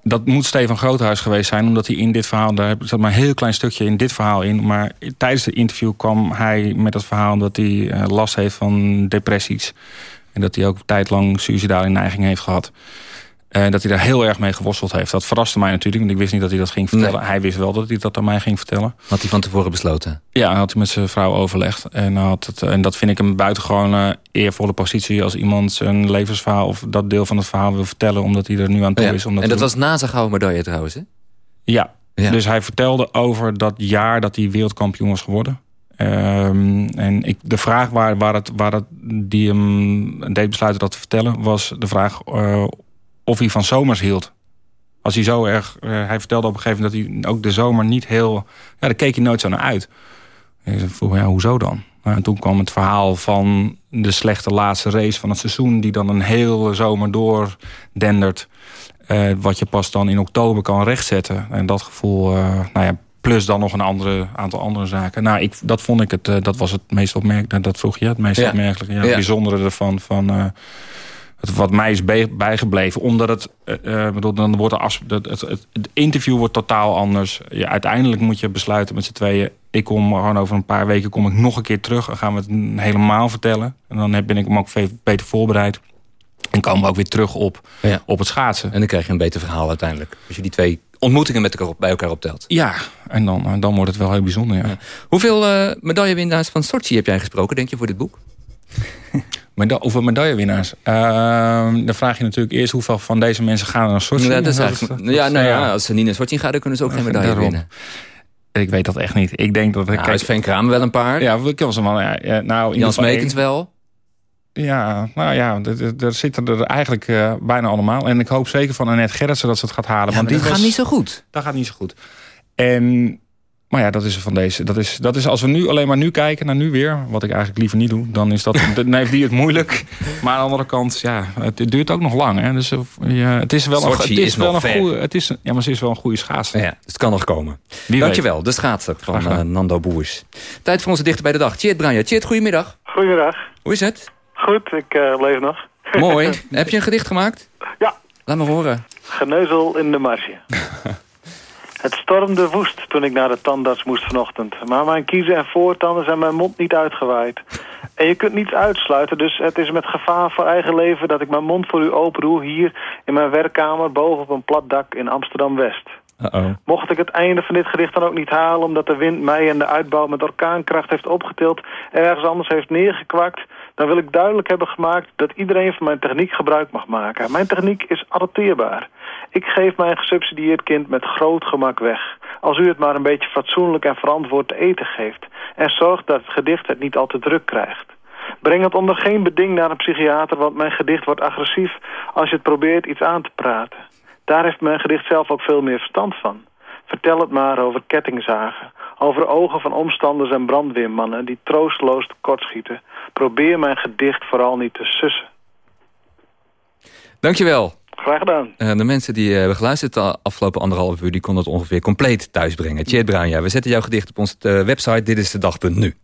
dat moet Stefan Groothuis geweest zijn. Omdat hij in dit verhaal, daar zat maar een heel klein stukje in dit verhaal in. Maar tijdens het interview kwam hij met het verhaal dat hij eh, last heeft van depressies. En dat hij ook een tijd lang suïcidale neiging heeft gehad. En dat hij daar heel erg mee geworsteld heeft. Dat verraste mij natuurlijk, want ik wist niet dat hij dat ging vertellen. Hij wist wel dat hij dat aan mij ging vertellen. Had hij van tevoren besloten? Ja, hij had hij met zijn vrouw overlegd. En, had het, en dat vind ik een buitengewoon eh, eervolle positie... als iemand zijn levensverhaal of dat deel van het verhaal wil vertellen... omdat hij er nu aan toe Ja. is. Omdat En dat was na zijn gouden medaille trouwens, hè? Ja. Ja. dus hij vertelde over dat jaar dat hij wereldkampioen was geworden. Ehm, en ik, de vraag waar, waar, het, waar het, die hem deed besluiten dat te vertellen... was de vraag eh, of hij van zomers hield. Als hij zo erg... eh, hij vertelde op een gegeven moment dat hij ook de zomer niet heel... Ja, daar keek hij nooit zo naar uit. En ik vroeg, ja, hoezo dan? Nou, en toen kwam het verhaal van de slechte laatste race van het seizoen... die dan een hele zomer door dendert. Eh, wat je pas dan in oktober kan rechtzetten. En dat gevoel, eh, nou ja, plus dan nog een andere, aantal andere zaken. Nou, ik, dat vond ik het, dat was het meest opmerkelijk. Dat vroeg je, het meest Ja. opmerkelijke. Ja, bijzondere ervan, van... eh, wat mij is bij- bijgebleven. Omdat het, eh, eh, bedoel, dan wordt as, het, het, interview wordt totaal anders. Ja, uiteindelijk moet je besluiten met z'n tweeën. Ik kom gewoon over een paar weken kom ik nog een keer terug. En gaan we het helemaal vertellen. En dan ben ik hem ook veel beter voorbereid. En komen we ook weer terug op, op het schaatsen. En dan krijg je een beter verhaal uiteindelijk. Als je die twee ontmoetingen met elkaar op, bij elkaar optelt. Ja, en dan, en dan wordt het wel heel bijzonder. Ja. Hoeveel eh medaillewinnaars van Sochi heb jij gesproken, denk je, voor dit boek? Meda over medaillewinnaars. Ehm, dan vraag je natuurlijk eerst hoeveel van deze mensen gaan naar Sochi. Ja, dat is eigenlijk- ja, nou ja, ja. als ze niet naar Sochi gaan, dan kunnen ze ook geen medaille Daarom. winnen. Ik weet dat echt niet. Ik denk dat... Nou, is Sven Kramer wel een paar. Ja, we kunnen ze wel. Ja, nou, in Jan ieder geval Smekens één. wel. Ja, nou ja, er zitten er eigenlijk eh, bijna allemaal. En ik hoop zeker van Annette Gerritsen dat ze het gaat halen. Ja, want die dat gaat was- niet zo goed. Dat gaat niet zo goed. En Maar ja, dat is van deze. Dat is, dat is als we nu alleen maar nu kijken naar nu weer, wat ik eigenlijk liever niet doe, dan is dat. dan heeft die het moeilijk. Maar aan de andere kant, ja, het, duurt ook nog lang. Hè? Dus ja, het is wel een, het is, wel een goede. Het is, ja, maar ze is wel een goede schaatser. Ja, het kan nog komen. Wie Dankjewel, weet. de schaatser van uh, Nando Boers. Tijd voor onze dichter bij de dag. Tjeerd Branja. Tjeerd, goedemiddag. Goedemiddag. Hoe is het? Goed, ik uh, leef nog. Mooi. Heb je een gedicht gemaakt? Ja. Laat me horen. Geneuzel in de marge. Het stormde woest toen ik naar de tandarts moest vanochtend. Maar mijn kiezen en voortanden zijn mijn mond niet uitgewaaid. En je kunt niets uitsluiten, dus het is met gevaar voor eigen leven... dat ik mijn mond voor u open doe hier in mijn werkkamer... boven op een plat dak in Amsterdam-West. Uh -oh. Mocht ik het einde van dit gedicht dan ook niet halen... omdat de wind mij en de uitbouw met orkaankracht heeft opgetild... en ergens anders heeft neergekwakt... dan wil ik duidelijk hebben gemaakt dat iedereen van mijn techniek gebruik mag maken. Mijn techniek is adapteerbaar. Ik geef mijn gesubsidieerd kind met groot gemak weg. Als u het maar een beetje fatsoenlijk en verantwoord te eten geeft. En zorgt dat het gedicht het niet al te druk krijgt. Breng het onder geen beding naar een psychiater, want mijn gedicht wordt agressief als je het probeert iets aan te praten. Daar heeft mijn gedicht zelf ook veel meer verstand van. Vertel het maar over kettingzagen, over ogen van omstanders en brandweermannen die troosteloos tekortschieten. Probeer mijn gedicht vooral niet te sussen. Dankjewel. Graag gedaan. Uh, de mensen die uh, hebben geluisterd de afgelopen anderhalf uur... die konden het ongeveer compleet thuisbrengen. Tjeerd Bruin, ja, we zetten jouw gedicht op onze uh, website. Dit is de dag.nu.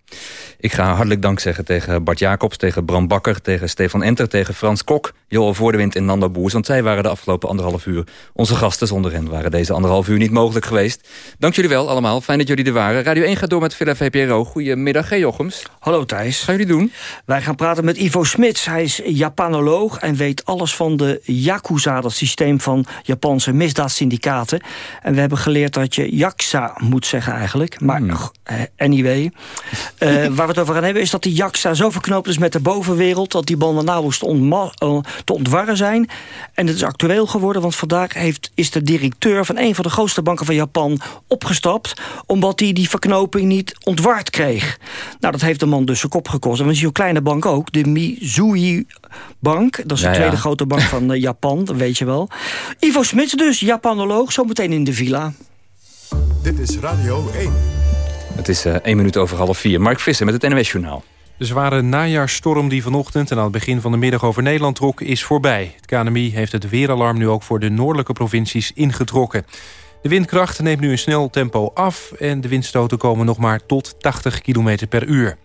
Ik ga hartelijk dank zeggen tegen Bart Jacobs, tegen Bram Bakker... tegen Stefan Enter, tegen Frans Kok, Joel Voordewind en Nando Boers. Want zij waren de afgelopen anderhalf uur onze gasten. Zonder hen waren deze anderhalf uur niet mogelijk geweest. Dank jullie wel allemaal. Fijn dat jullie er waren. Radio 1 gaat door met Villa VPRO. Goedemiddag, G. Jochems. Hallo Thijs. Wat gaan jullie doen? Wij gaan praten met Ivo Smits. Hij is Japanoloog en weet alles van de Yakuza... dat systeem van Japanse misdaadsyndicaten. En we hebben geleerd dat je Yaksa moet zeggen eigenlijk. Maar hmm. anyway... Uh, waar we het over gaan hebben is dat die Jaksa zo verknoopt is met de bovenwereld... dat die banden nauwelijks te, uh, te ontwarren zijn. En het is actueel geworden, want vandaag heeft, is de directeur... van een van de grootste banken van Japan opgestapt... omdat hij die verknoping niet ontward kreeg. Nou, dat heeft de man dus zijn kop gekost. En we zien een kleine bank ook, de Mizui Bank. Dat is de tweede grote bank van uh, Japan, dat weet je wel. Ivo Smits dus, Japanoloog, zometeen in de villa. Dit is Radio 1. Het is uh, één minuut over half vier. Mark Visser met het NOS-journaal. De zware najaarstorm die vanochtend en aan het begin van de middag over Nederland trok is voorbij. Het KNMI heeft het weeralarm nu ook voor de noordelijke provincies ingetrokken. De windkracht neemt nu in snel tempo af en de windstoten komen nog maar tot 80 km per uur.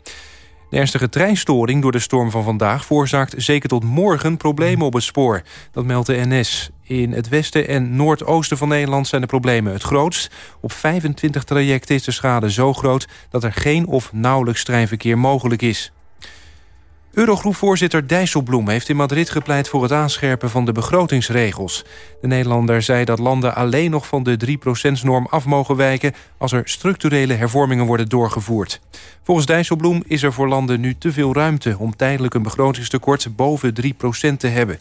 De ernstige treinstoring door de storm van vandaag veroorzaakt zeker tot morgen problemen op het spoor. Dat meldt de NS. In het westen en noordoosten van Nederland zijn de problemen het grootst. Op 25 trajecten is de schade zo groot dat er geen of nauwelijks treinverkeer mogelijk is. Eurogroepvoorzitter Dijsselbloem heeft in Madrid gepleit voor het aanscherpen van de begrotingsregels. De Nederlander zei dat landen alleen nog van de 3%-norm af mogen wijken als er structurele hervormingen worden doorgevoerd. Volgens Dijsselbloem is er voor landen nu te veel ruimte om tijdelijk een begrotingstekort boven 3% te hebben.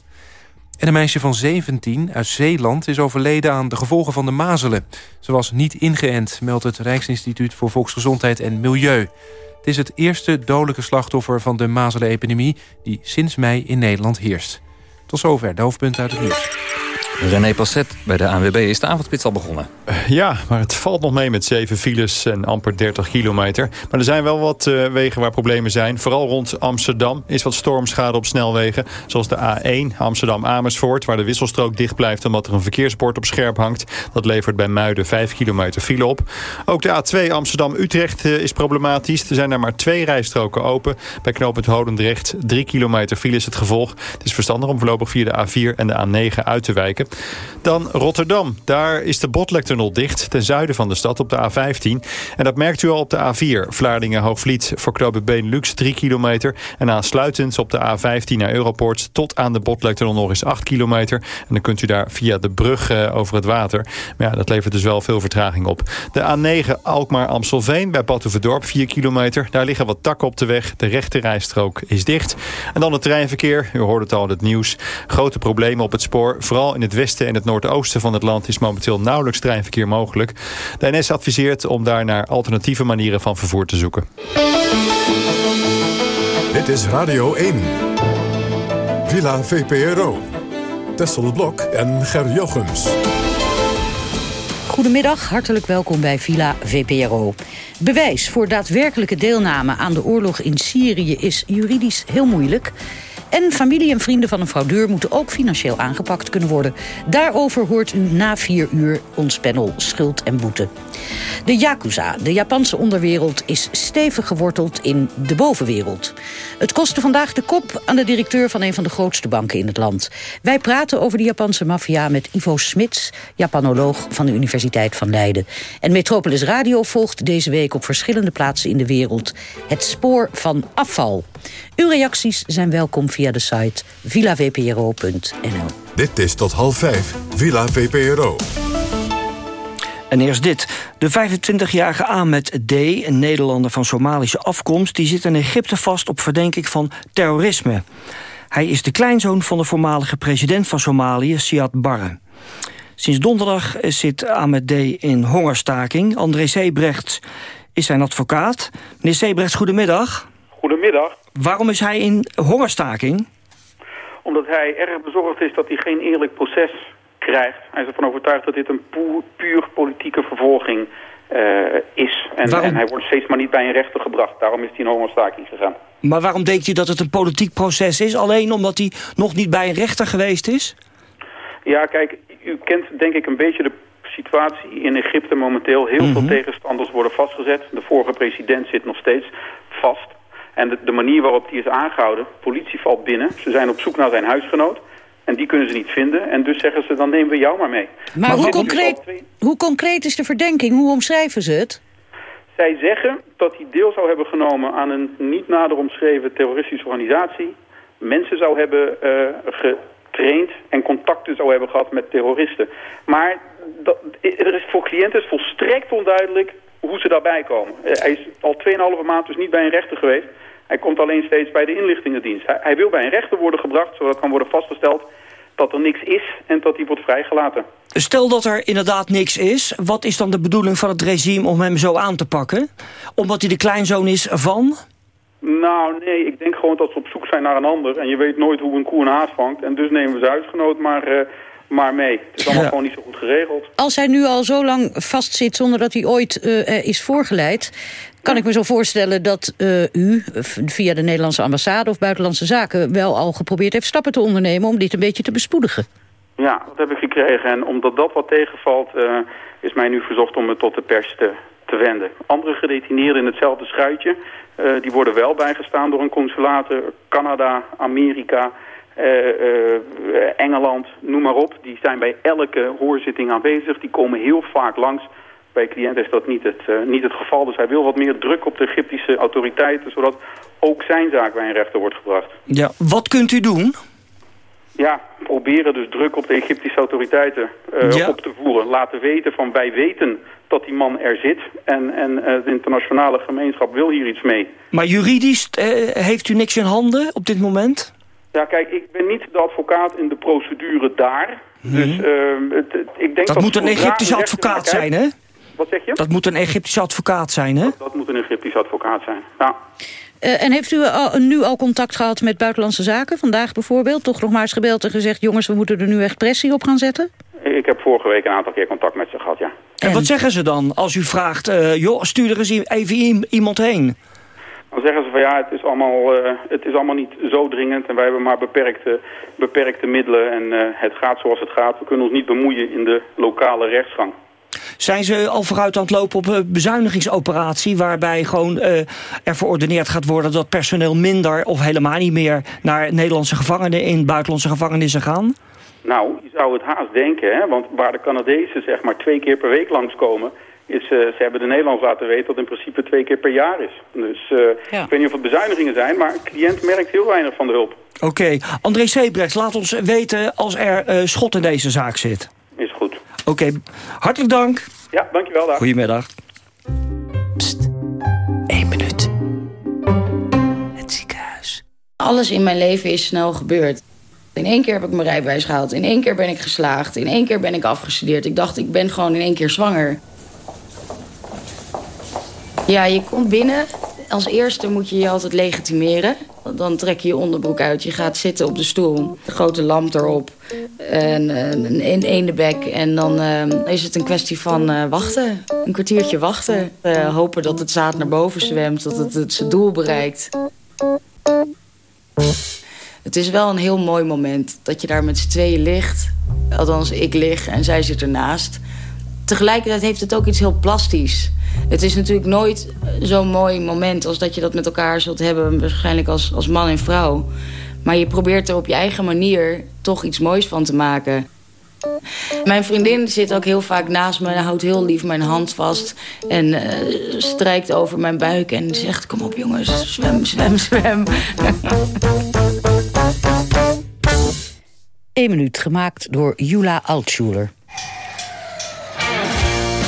En een meisje van 17 uit Zeeland is overleden aan de gevolgen van de mazelen. Ze was niet ingeënt, meldt het Rijksinstituut voor Volksgezondheid en Milieu. Het is het eerste dodelijke slachtoffer van de mazelenepidemie... die sinds mei in Nederland heerst. Tot zover de hoofdpunten uit het nieuws. René Passet bij de ANWB is de avondspits al begonnen. Ja, maar het valt nog mee met zeven files en amper 30 kilometer. Maar er zijn wel wat uh, wegen waar problemen zijn. Vooral rond Amsterdam is wat stormschade op snelwegen. Zoals de A1 Amsterdam-Amersfoort... waar de wisselstrook dicht blijft omdat er een verkeersbord op scherp hangt. Dat levert bij Muiden 5 kilometer file op. Ook de A2 Amsterdam-Utrecht uh, is problematisch. Er zijn er maar twee rijstroken open. Bij knooppunt Hodendrecht 3 kilometer file is het gevolg. Het is verstandig om voorlopig via de A4 en de A9 uit te wijken. Dan Rotterdam. Daar is de Botlektunnel dicht, ten zuiden van de stad op de A15. En dat merkt u al op de A4. Vlaardingen-Hoogvliet voor knooppunt Benelux 3 kilometer. En aansluitend op de A15 naar Europoort tot aan de Botlektunnel nog eens 8 kilometer. En dan kunt u daar via de brug uh, over het water. Maar ja, dat levert dus wel veel vertraging op. De A9 Alkmaar-Amstelveen bij Badhoevedorp 4 kilometer. Daar liggen wat takken op de weg. De rechte rijstrook is dicht. En dan het treinverkeer. U hoort het al in het nieuws. Grote problemen op het spoor. Vooral in het westen en het noordoosten van het land is momenteel nauwelijks treinverkeer mogelijk. De NS adviseert om daar naar alternatieve manieren van vervoer te zoeken. Dit is Radio 1. Villa VPRO. Tessel Blok en Ger Jochems. goedemiddag. Hartelijk welkom bij Villa VPRO. Bewijs voor daadwerkelijke deelname aan de oorlog in Syrië is juridisch heel moeilijk. En familie en vrienden van een fraudeur moeten ook financieel aangepakt kunnen worden. Daarover hoort u na vier uur ons panel Schuld en Boete. De Yakuza, de Japanse onderwereld, is stevig geworteld in de bovenwereld. Het kostte vandaag de kop aan de directeur van een van de grootste banken in het land. Wij praten over de Japanse maffia met Ivo Smits, Japanoloog van de Universiteit van Leiden. En Metropolis Radio volgt deze week op verschillende plaatsen in de wereld het spoor van afval. Uw reacties zijn welkom via de site villavpro.nl. Dit is tot half vijf, Villa VPRO. En eerst dit. De 25-jarige Ahmed D., een Nederlander van Somalische afkomst... die zit in Egypte vast op verdenking van terrorisme. Hij is de kleinzoon van de voormalige president van Somalië, Siad Barre. Sinds donderdag zit Ahmed D. in hongerstaking. André Sebrecht is zijn advocaat. Meneer Sebrecht, goedemiddag. Goedemiddag. Waarom is hij in hongerstaking? Omdat hij erg bezorgd is dat hij geen eerlijk proces krijgt. Hij is ervan overtuigd dat dit een puur, puur politieke vervolging uh, is. En, en, hij wordt steeds maar niet bij een rechter gebracht. Daarom is hij in hongerstaking gegaan. Maar waarom denkt u dat het een politiek proces is? Alleen omdat hij nog niet bij een rechter geweest is? Ja, kijk, u kent denk ik een beetje de situatie in Egypte momenteel. Heel mm -hmm. veel tegenstanders worden vastgezet. De vorige president zit nog steeds vast. En de, de, manier waarop die is aangehouden, politie valt binnen. Ze zijn op zoek naar zijn huisgenoot. En die kunnen ze niet vinden. En dus zeggen ze, dan nemen we jou maar mee. Maar, maar hoe, concreet, twee... hoe concreet is de verdenking? Hoe omschrijven ze het? Zij zeggen dat hij deel zou hebben genomen aan een niet nader omschreven terroristische organisatie. Mensen zou hebben uh, getraind en contacten zou hebben gehad met terroristen. Maar dat, er is voor cliënten volstrekt onduidelijk hoe ze daarbij komen. Uh, hij is al 2,5 maand dus niet bij een rechter geweest. Hij komt alleen steeds bij de inlichtingendienst. Hij, hij, wil bij een rechter worden gebracht, zodat kan worden vastgesteld dat er niks is en dat hij wordt vrijgelaten. Stel dat er inderdaad niks is, wat is dan de bedoeling van het regime om hem zo aan te pakken? Omdat hij de kleinzoon is van? Nou, nee, ik denk gewoon dat ze op zoek zijn naar een ander. En je weet nooit hoe een koe een haas vangt. En dus nemen we zijn huisgenoot maar, uh, maar mee. Het is allemaal ja. gewoon niet zo goed geregeld. Als hij nu al zo lang vastzit zonder dat hij ooit uh, is voorgeleid kan ik me zo voorstellen dat uh, u via de Nederlandse ambassade of Buitenlandse Zaken wel al geprobeerd heeft stappen te ondernemen om dit een beetje te bespoedigen. Ja, dat heb ik gekregen. En omdat dat wat tegenvalt, uh, is mij nu verzocht om me tot de pers te, te wenden. Andere gedetineerden in hetzelfde schuitje, die worden wel bijgestaan door een consulaten. Canada, Amerika, Engeland, noem maar op. Die zijn bij elke hoorzitting aanwezig. Die komen heel vaak langs bij cliënten is dat niet het, uh, niet het geval. Dus hij wil wat meer druk op de Egyptische autoriteiten... zodat ook zijn zaak bij een rechter wordt gebracht. Ja, wat kunt u doen? Ja, proberen dus druk op de Egyptische autoriteiten uh, ja. op te voeren. Laten weten van wij weten dat die man er zit. En, en uh, de internationale gemeenschap wil hier iets mee. Maar juridisch heeft u niks in handen op dit moment? Ja, kijk, ik ben niet de advocaat in de procedure daar. Hmm. Dus het, het, ik denk dat, dat moet een Egyptische advocaat zijn, hè? Wat zeg je? Dat moet een Egyptische advocaat zijn, hè? Dat, dat moet een Egyptische advocaat zijn, ja. Uh, en heeft u al, nu al contact gehad met Buitenlandse Zaken? Vandaag bijvoorbeeld? Toch nog maar eens gebeld en gezegd... jongens, we moeten er nu echt pressie op gaan zetten? Ik heb vorige week een aantal keer contact met ze gehad, ja. En, en wat zeggen ze dan als u vraagt... Uh, joh, stuur er eens even iemand heen? Dan zeggen ze van ja, het is allemaal, uh, het is allemaal niet zo dringend... en wij hebben maar beperkte, beperkte middelen en uh, het gaat zoals het gaat. We kunnen ons niet bemoeien in de lokale rechtsgang. Zijn ze al vooruit aan het lopen op een bezuinigingsoperatie... waarbij gewoon uh, er verordeneerd gaat worden dat personeel minder... of helemaal niet meer naar Nederlandse gevangenen in buitenlandse gevangenissen gaan? Nou, je zou het haast denken, hè? want waar de Canadezen zeg maar twee keer per week langskomen... Is, uh, ze hebben de Nederlanders laten weten dat het in principe twee keer per jaar is. Dus uh, ja. ik weet niet of het bezuinigingen zijn, maar een cliënt merkt heel weinig van de hulp. Oké, okay. André Sebrechts, laat ons weten als er uh, schot in deze zaak zit. Is goed. Oké, okay. hartelijk dank. Ja, dankjewel. Dag. Goedemiddag. Pst, één minuut. Het ziekenhuis. Alles in mijn leven is snel gebeurd. In één keer heb ik mijn rijbewijs gehaald. In één keer ben ik geslaagd. In één keer ben ik afgestudeerd. Ik dacht, ik ben gewoon in één keer zwanger. Ja, je komt binnen. Als eerste moet je je altijd legitimeren. Dan trek je je onderbroek uit. Je gaat zitten op de stoel. De grote lamp erop. een, een, een eendenbek. En dan is het een kwestie van wachten. Een kwartiertje wachten. hopen dat het zaad naar boven zwemt, dat het, het zijn doel bereikt. Het is wel een heel mooi moment dat je daar met z'n tweeën ligt. Althans, ik lig en zij zit ernaast. Tegelijkertijd heeft het ook iets heel plastisch. Het is natuurlijk nooit zo'n mooi moment als dat je dat met elkaar zult hebben... waarschijnlijk als, als man en vrouw. Maar je probeert er op je eigen manier toch iets moois van te maken. Mijn vriendin zit ook heel vaak naast me en houdt heel lief mijn hand vast. En uh, strijkt over mijn buik en zegt... kom op jongens, zwem, zwem, zwem. Eén minuut, gemaakt door Jula Altschuler.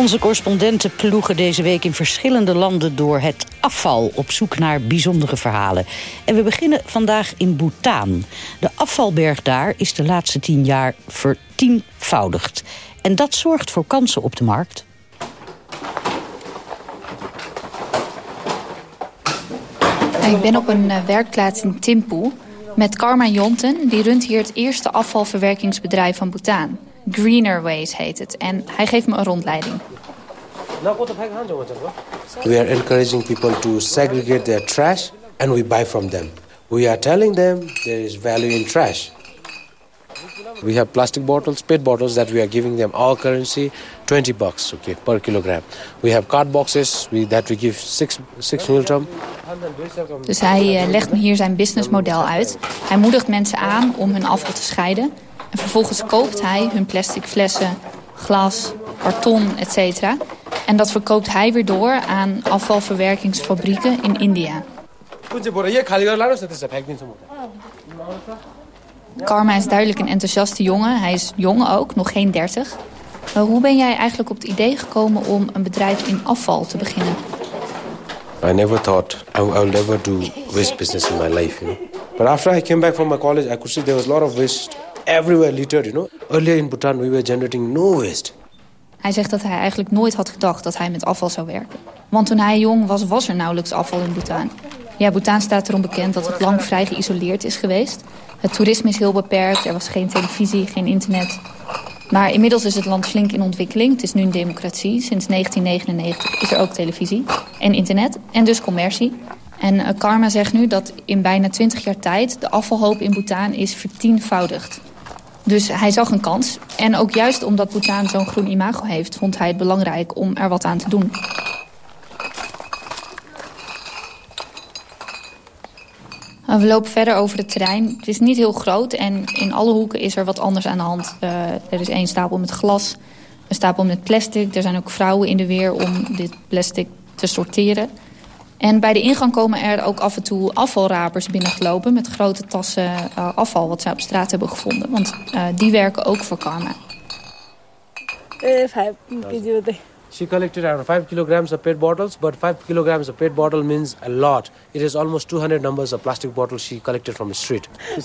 Onze correspondenten ploegen deze week in verschillende landen door het afval op zoek naar bijzondere verhalen. En we beginnen vandaag in Bhutan. De afvalberg daar is de laatste tien jaar vertienvoudigd. En dat zorgt voor kansen op de markt. Ik ben op een eh, werkplaats in Thimphu met Karma Jonten. Die runt hier het eerste afvalverwerkingsbedrijf van Bhutan. Greener Ways heet het. En hij geeft me een rondleiding. We are encouraging people to segregate their trash and we buy from them. We are telling them there is value in trash. We have plastic bottles, PET bottles that we are giving them all currency, 20 bucks okay, per kilogram. We have card boxes we, that we give 6 six milgram. Dus hij uh, legt me hier zijn businessmodel uit. Hij moedigt mensen aan om hun afval te scheiden. En vervolgens koopt hij hun plastic flessen, glas, karton, etc. En dat verkoopt hij weer door aan afvalverwerkingsfabrieken in India. Karma is duidelijk een enthousiaste jongen. Hij is jong ook, nog geen 30. Maar hoe ben jij eigenlijk op het idee gekomen om een bedrijf in afval te beginnen? I never thought I will never do waste business in my life, you know. But after I came back from my college, I could see there was a lot of waste everywhere littered, you know. Earlier in Bhutan, we were generating no waste. Hij zegt dat hij eigenlijk nooit had gedacht dat hij met afval zou werken. Want toen hij jong was, was er nauwelijks afval in Bhutan. Ja, Bhutan staat erom bekend dat het lang vrij geïsoleerd is geweest. Het toerisme is heel beperkt, er was geen televisie, geen internet. Maar inmiddels is het land flink in ontwikkeling. Het is nu een democratie. Sinds 1999 is er ook televisie en internet en dus commercie. En uh, Karma zegt nu dat in bijna 20 jaar tijd de afvalhoop in Bhutan is vertienvoudigd. Dus hij zag een kans. En ook juist omdat Bhutan zo'n groen imago heeft... vond hij het belangrijk om er wat aan te doen. We lopen verder over het terrein. Het is niet heel groot en in alle hoeken is er wat anders aan de hand. Uh, er is één stapel met glas, een stapel met plastic. Er zijn ook vrouwen in de weer om dit plastic te sorteren. En bij de ingang komen er ook af en toe afvalrapers binnengelopen... met grote tassen uh, afval wat zij op straat hebben gevonden. Want uh, die werken ook voor Karma. She collected around 5 kilograms of PET bottles, but 5 kilograms of PET bottle means a lot. It is almost 200 numbers of plastic bottles she collected from the street. She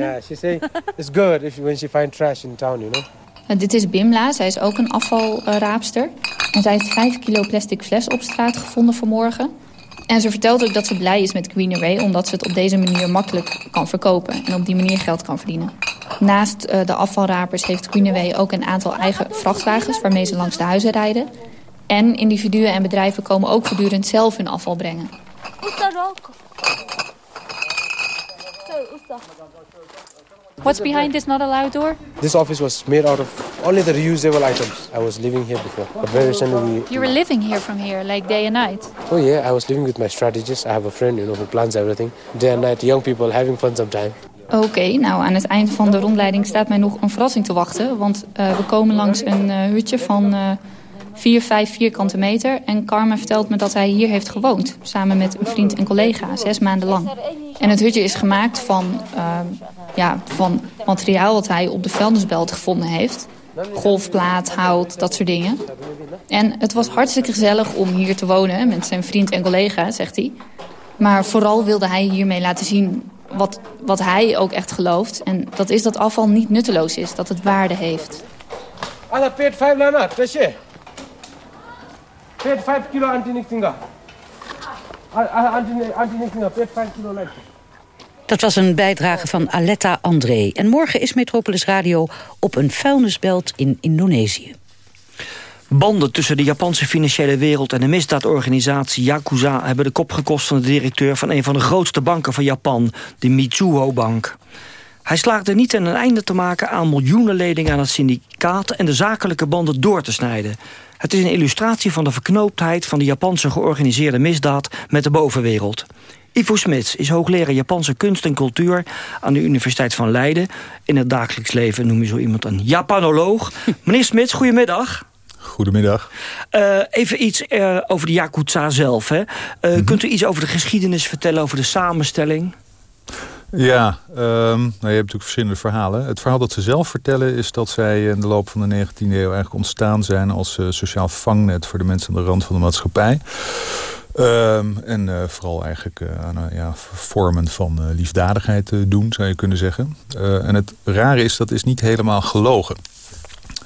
yeah, she say it's good if, when she find trash in town, you know. Uh, dit is Bimla, zij is ook een afvalraapster. En zij heeft 5 kilo plastic fles op straat gevonden vanmorgen. En ze vertelt ook dat ze blij is met Greener Way... omdat ze het op deze manier makkelijk kan verkopen... en op die manier geld kan verdienen. Naast uh, de afvalrapers heeft Greenaway ook een aantal eigen vrachtwagens... waarmee ze langs de huizen rijden. En individuen en bedrijven komen ook voortdurend zelf hun afval brengen. What's behind this not allowed door? This office was made out of only the reusable items. I was living here before, but very recently we... You were living here from here, like day and night? Oh yeah, I was living with my strategist. I have a friend, you know, who plans everything. Day and night, young people having fun sometime. Oké, okay, nou aan het eind van de rondleiding staat mij nog een verrassing te wachten. Want uh, we komen langs een uh, hutje van uh, 4, 5 vierkante meter. En Carmen vertelt me dat hij hier heeft gewoond. Samen met een vriend en collega, zes maanden lang. En het hutje is gemaakt van, ja, van materiaal dat hij op de vuilnisbelt gevonden heeft. Golfplaat, hout, dat soort dingen. En het was hartstikke gezellig om hier te wonen met zijn vriend en collega, zegt hij. Maar vooral wilde hij hiermee laten zien wat, wat hij ook echt gelooft. En dat is dat afval niet nutteloos is, dat het waarde heeft. Ada peet 5 lana, pesje. Peet 5 kilo. Anti-nictinga, peet 5 kilo lengte. Dat was een bijdrage van Aletta André. En morgen is Metropolis Radio op een vuilnisbelt in Indonesië. Banden tussen de Japanse financiële wereld en de misdaadorganisatie Yakuza... hebben de kop gekost van de directeur van een van de grootste banken van Japan, de Mitsuho-bank. Hij slaagde niet aan een einde te maken aan miljoenen leningen aan het syndicaat... en de zakelijke banden door te snijden. Het is een illustratie van de verknooptheid van de Japanse georganiseerde misdaad met de bovenwereld. Ivo Smits is hoogleraar Japanse kunst en cultuur aan de Universiteit van Leiden. In het dagelijks leven noem je zo iemand een Japanoloog. Meneer Smits, goedemiddag. Goedemiddag. Uh, even iets uh, over de Yakuza zelf. Hè. Uh, mm -hmm. Kunt u iets over de geschiedenis vertellen, over de samenstelling? Ja, um, nou, je hebt natuurlijk verschillende verhalen. Het verhaal dat ze zelf vertellen is dat zij in de loop van de 19e eeuw eigenlijk ontstaan zijn als sociaal vangnet voor de mensen aan de rand van de maatschappij. Um, en uh, vooral eigenlijk uh, ja, vormen van liefdadigheid doen, zou je kunnen zeggen. en het rare is, dat is niet helemaal gelogen.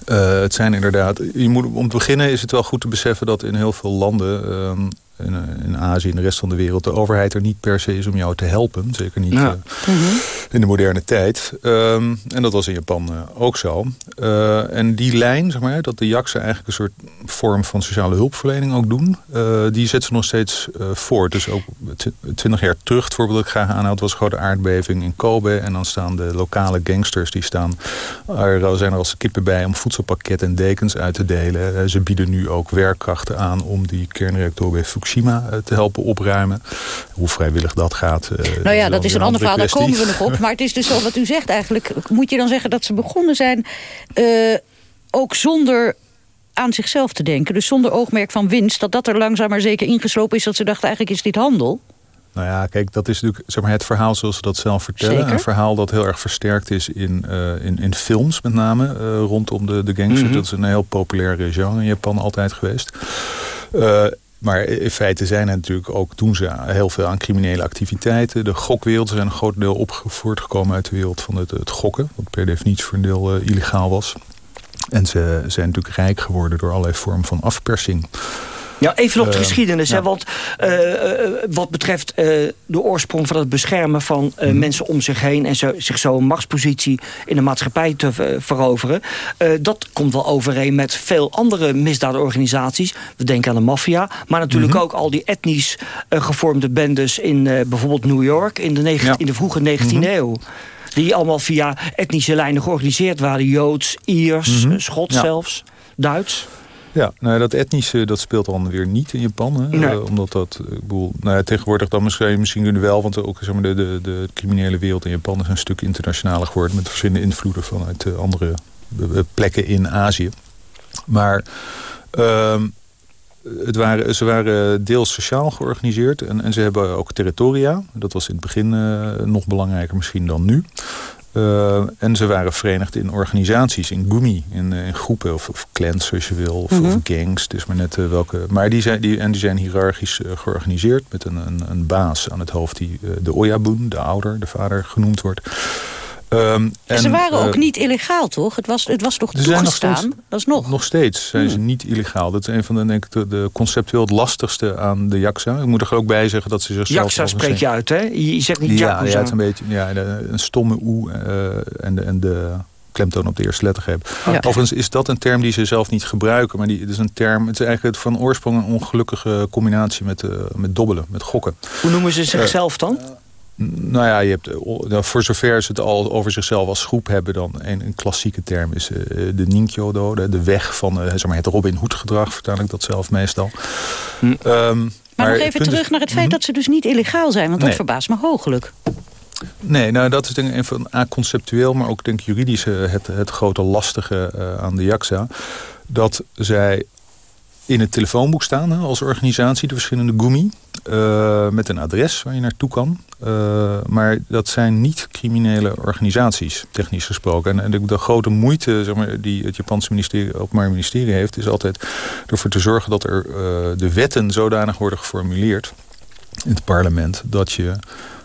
het zijn inderdaad, je moet, om te beginnen is het wel goed te beseffen dat in heel veel landen... In, in Azië en de rest van de wereld... de overheid er niet per se is om jou te helpen. Zeker niet ja. uh, mm -hmm. in de moderne tijd. Um, en dat was in Japan uh, ook zo. Uh, en die lijn, zeg maar, dat de jaksen eigenlijk een soort vorm van sociale hulpverlening ook doen... die zet ze nog steeds voort. Dus ook twintig jaar terug, het voorbeeld dat ik graag aanhoud... was een grote aardbeving in Kobe. En dan staan de lokale gangsters, die staan... Er zijn er als kippen bij om voedselpakketten en dekens uit te delen. ze bieden nu ook werkkrachten aan om die kernreactor bij Fukushima te helpen opruimen. Hoe vrijwillig dat gaat. Nou ja, dat is een ander verhaal, daar komen we nog op. Maar het is dus zo wat u zegt eigenlijk. Moet je dan zeggen dat ze begonnen zijn... Uh, ook zonder aan zichzelf te denken. Dus zonder oogmerk van winst. Dat dat er langzaam maar zeker ingeslopen is. Dat ze dachten eigenlijk is dit handel. Nou ja, kijk, dat is natuurlijk zeg maar, het verhaal zoals ze dat zelf vertellen. Zeker? Een verhaal dat heel erg versterkt is in, uh, in, in films met name. Uh, rondom de, de gangsters. Mm -hmm. Dat is een heel populair genre in Japan altijd geweest. Uh, maar in feite zijn er natuurlijk ook, doen ze heel veel aan criminele activiteiten. De gokwereld zijn een groot deel opgevoerd gekomen uit de wereld van het, het gokken. Wat per definitie voor een deel uh, illegaal was. En ze zijn natuurlijk rijk geworden door allerlei vormen van afpersing. Ja, even op de uh, geschiedenis. Ja. Hè, want uh, uh, wat betreft de oorsprong van het beschermen van mm. mensen om zich heen... en zo, zich zo een machtspositie in de maatschappij te veroveren... dat komt wel overeen met veel andere misdaadorganisaties. We denken aan de maffia. Maar natuurlijk mm -hmm. ook al die etnisch gevormde bendes in bijvoorbeeld New York... in de, ja. in de vroege 19e mm -hmm. eeuw die allemaal via etnische lijnen georganiseerd waren. Joods, Iers, mm -hmm. Schots ja. zelfs, Duits. Ja, nou, dat etnische dat speelt dan weer niet in Japan. Hè? Nee. Uh, omdat dat, ik bedoel, nou ja, tegenwoordig dan misschien, misschien nu wel... want ook zeg maar, de, de, de criminele wereld in Japan is een stuk internationaler geworden... met verschillende invloeden vanuit uh, andere plekken in Azië. Maar... Uh, het waren, ze waren deels sociaal georganiseerd en, en ze hebben ook territoria. Dat was in het begin nog belangrijker misschien dan nu. Uh, en ze waren verenigd in organisaties, in gumi, in, in groepen of, of, clans zoals je wil, of, mm -hmm. of gangs. Dus maar net uh, welke. Maar die zijn, die, en die zijn hiërarchisch uh, georganiseerd met een, een, een, baas aan het hoofd die de Oyabun, de ouder, de vader genoemd wordt. Um, en, ze waren ook niet illegaal, toch? Het was, het was toch toegestaan? Nog steeds, dat is nog. Nog steeds zijn hmm. ze niet illegaal. Dat is een van de, denk ik, de, de conceptueel het lastigste aan de Jaksa. Ik moet er ook bij zeggen dat ze zichzelf... Jaksa spreek je uit, hè? Je zegt niet ja, ja, het is een beetje ja, een stomme oe uh, en de... En de klemtoon op de eerste letter. Ja. Overigens is dat een term die ze zelf niet gebruiken. Maar die, het is een term, het is eigenlijk van oorsprong een ongelukkige combinatie met, uh, met dobbelen, met gokken. Hoe noemen ze zichzelf dan? Nou ja, je hebt, voor zover ze het al over zichzelf als groep hebben... dan een, een klassieke term is uh, de Ninkyodo, de, de weg van uh, zeg maar het Robin Hood gedrag... vertaal ik dat zelf meestal. Hm. Um, maar, maar, nog even terug is, naar het feit -hmm. dat ze dus niet illegaal zijn... want dat verbaast me hoogelijk. Nee, nou dat is denk ik van conceptueel... maar ook denk ik juridisch het, het grote lastige uh, aan de JAXA... dat zij in het telefoonboek staan als organisatie, de verschillende GUMI. Uh, met een adres waar je naartoe kan. Uh, maar dat zijn niet criminele organisaties, technisch gesproken. En, de, grote moeite zeg maar, die het Japanse ministerie, Openbaar Ministerie heeft... is altijd ervoor te zorgen dat er uh, de wetten zodanig worden geformuleerd... in het parlement dat je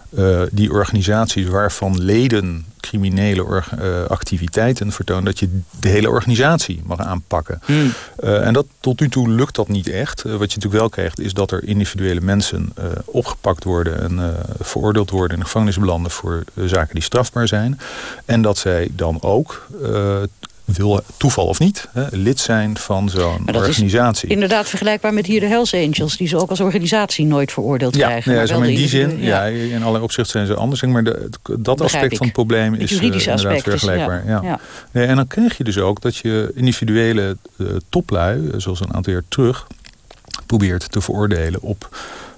uh, die organisaties waarvan leden criminele uh, activiteiten vertonen... dat je de hele organisatie mag aanpakken. Hmm. Uh, en dat, tot nu toe lukt dat niet echt. wat je natuurlijk wel krijgt is dat er individuele mensen opgepakt worden... en veroordeeld worden in de gevangenis belanden voor zaken die strafbaar zijn. En dat zij dan ook wil toeval of niet, hè, lid zijn van zo'n organisatie. Is inderdaad vergelijkbaar met hier de Hells Angels... die ze ook als organisatie nooit veroordeeld ja, krijgen. Ja, maar, maar in die zin, ja. in allerlei opzichten zijn ze anders. Maar de, dat aspect van het probleem is uh, inderdaad vergelijkbaar. ja. ja. Nee, en dan krijg je dus ook dat je individuele uh, toplui... zoals een aantal jaar terug probeert te veroordelen op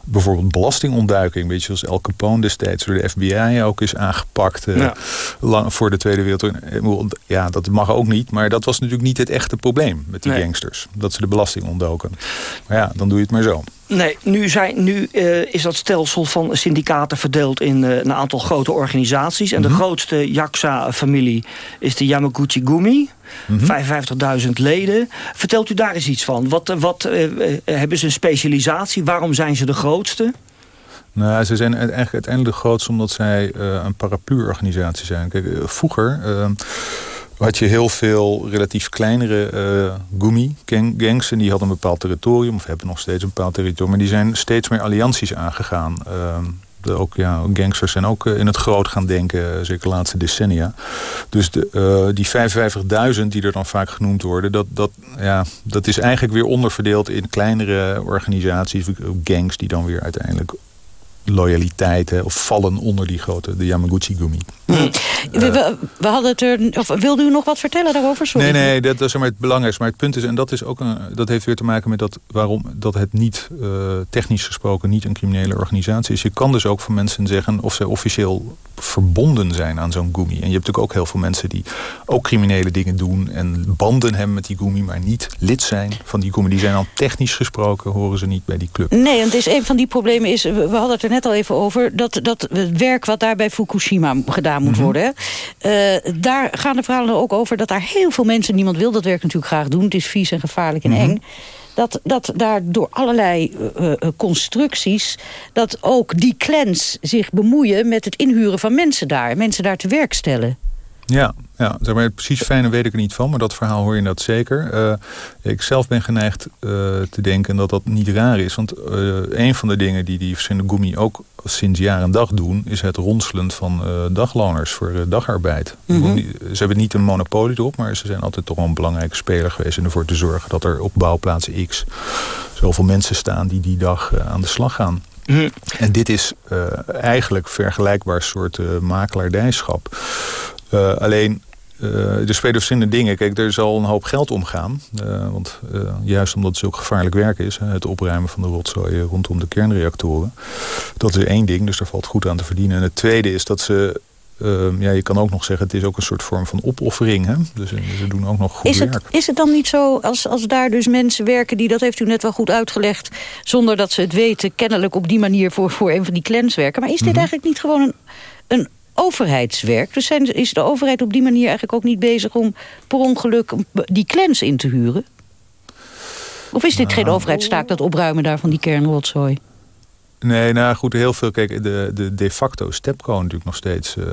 bijvoorbeeld belastingontduiking. Weet je, zoals El Capone destijds door de FBI ook is aangepakt. Uh, lang, voor de Tweede Wereldoorlog. Ja, dat mag ook niet. Maar dat was natuurlijk niet het echte probleem met die gangsters. Dat ze de belasting ontdoken. Maar ja, dan doe je het maar zo. Nee, nu, zijn, nu uh, is dat stelsel van syndicaten verdeeld in uh, een aantal grote organisaties. En de mhm. grootste Yaksa-familie is de Yamaguchi Gumi. Mm 55.000 leden. Vertelt u daar eens iets van? Wat, wat uh, hebben ze een specialisatie? Waarom zijn ze de grootste? Nou, ze zijn eigenlijk uiteindelijk de grootste omdat zij een paraplu-organisatie zijn. Kijk, vroeger had je heel veel relatief kleinere uh, Gumi-gangs. En die hadden een bepaald territorium, of hebben nog steeds een bepaald territorium. Maar die zijn steeds meer allianties aangegaan. Uh, de, ook, ja, gangsters zijn ook uh, in het groot gaan denken, zeker de laatste decennia. Dus de, die 55.000 die er dan vaak genoemd worden... Dat, dat, ja, dat is eigenlijk weer onderverdeeld in kleinere organisaties, gangs... die dan weer uiteindelijk loyaliteit hè, of vallen onder die grote, de Yamaguchi-gumi. Hmm. we, we, hadden het er, of wilde u nog wat vertellen daarover? Sorry. Nee, nee, dat, is maar het belangrijkste. Maar het punt is, en dat, is ook een, dat heeft weer te maken met dat, waarom dat het niet, uh, technisch gesproken, niet een criminele organisatie is. Je kan dus ook van mensen zeggen of ze officieel verbonden zijn aan zo'n gumi. En je hebt natuurlijk ook heel veel mensen die ook criminele dingen doen en banden hebben met die gumi, maar niet lid zijn van die gumi. Die zijn al technisch gesproken, horen ze niet bij die club. Nee, want is een van die problemen is, we hadden het er net al even over, dat, dat het werk wat daar bij Fukushima gedaan moet mhm. worden. Uh, daar gaan de verhalen ook over dat daar heel veel mensen, niemand wil dat werk natuurlijk graag doen. Het is vies en gevaarlijk en mhm. eng dat, dat daar door allerlei uh, constructies... dat ook die clans zich bemoeien met het inhuren van mensen daar. Mensen daar te werk stellen. Ja, ja zeg maar, precies fijne weet ik er niet van, maar dat verhaal hoor je dat zeker. Uh, ik zelf ben geneigd uh, te denken dat dat niet raar is. Want uh, een van de dingen die die verschillende Gumi ook sinds jaar en dag doen... is het ronselen van dagloners voor dagarbeid. Mm -hmm. Ze hebben niet een monopolie erop, maar ze zijn altijd toch wel een belangrijke speler geweest... en ervoor te zorgen dat er op bouwplaatsen X zoveel mensen staan die die dag aan de slag gaan. Mhm. En dit is eigenlijk vergelijkbaar soort makelaardijschap. Uh, alleen, uh, er spelen verschillende dingen. Kijk, er zal een hoop geld omgaan. Uh, want juist omdat het zulk gevaarlijk werk is... het opruimen van de rotzooi rondom de kernreactoren... dat is één ding, dus daar valt goed aan te verdienen. En het tweede is dat ze uh, ja, je kan ook nog zeggen, het is ook een soort vorm van opoffering. Hè? Dus ze doen ook nog goed is werk. Het, is het dan niet zo, als, als daar dus mensen werken... die, dat heeft u net wel goed uitgelegd... zonder dat ze het weten, kennelijk op die manier voor, voor een van die clans werken. Maar is dit mhm. eigenlijk niet gewoon een, een overheidswerk. Dus zijn, is de overheid op die manier eigenlijk ook niet bezig om per ongeluk die clans in te huren? Of is dit geen nou. overheidstaak, dat opruimen daar van die kernrotzooi? Nee, nou goed, heel veel. Kijk, de, de de facto Stepco natuurlijk nog steeds uh,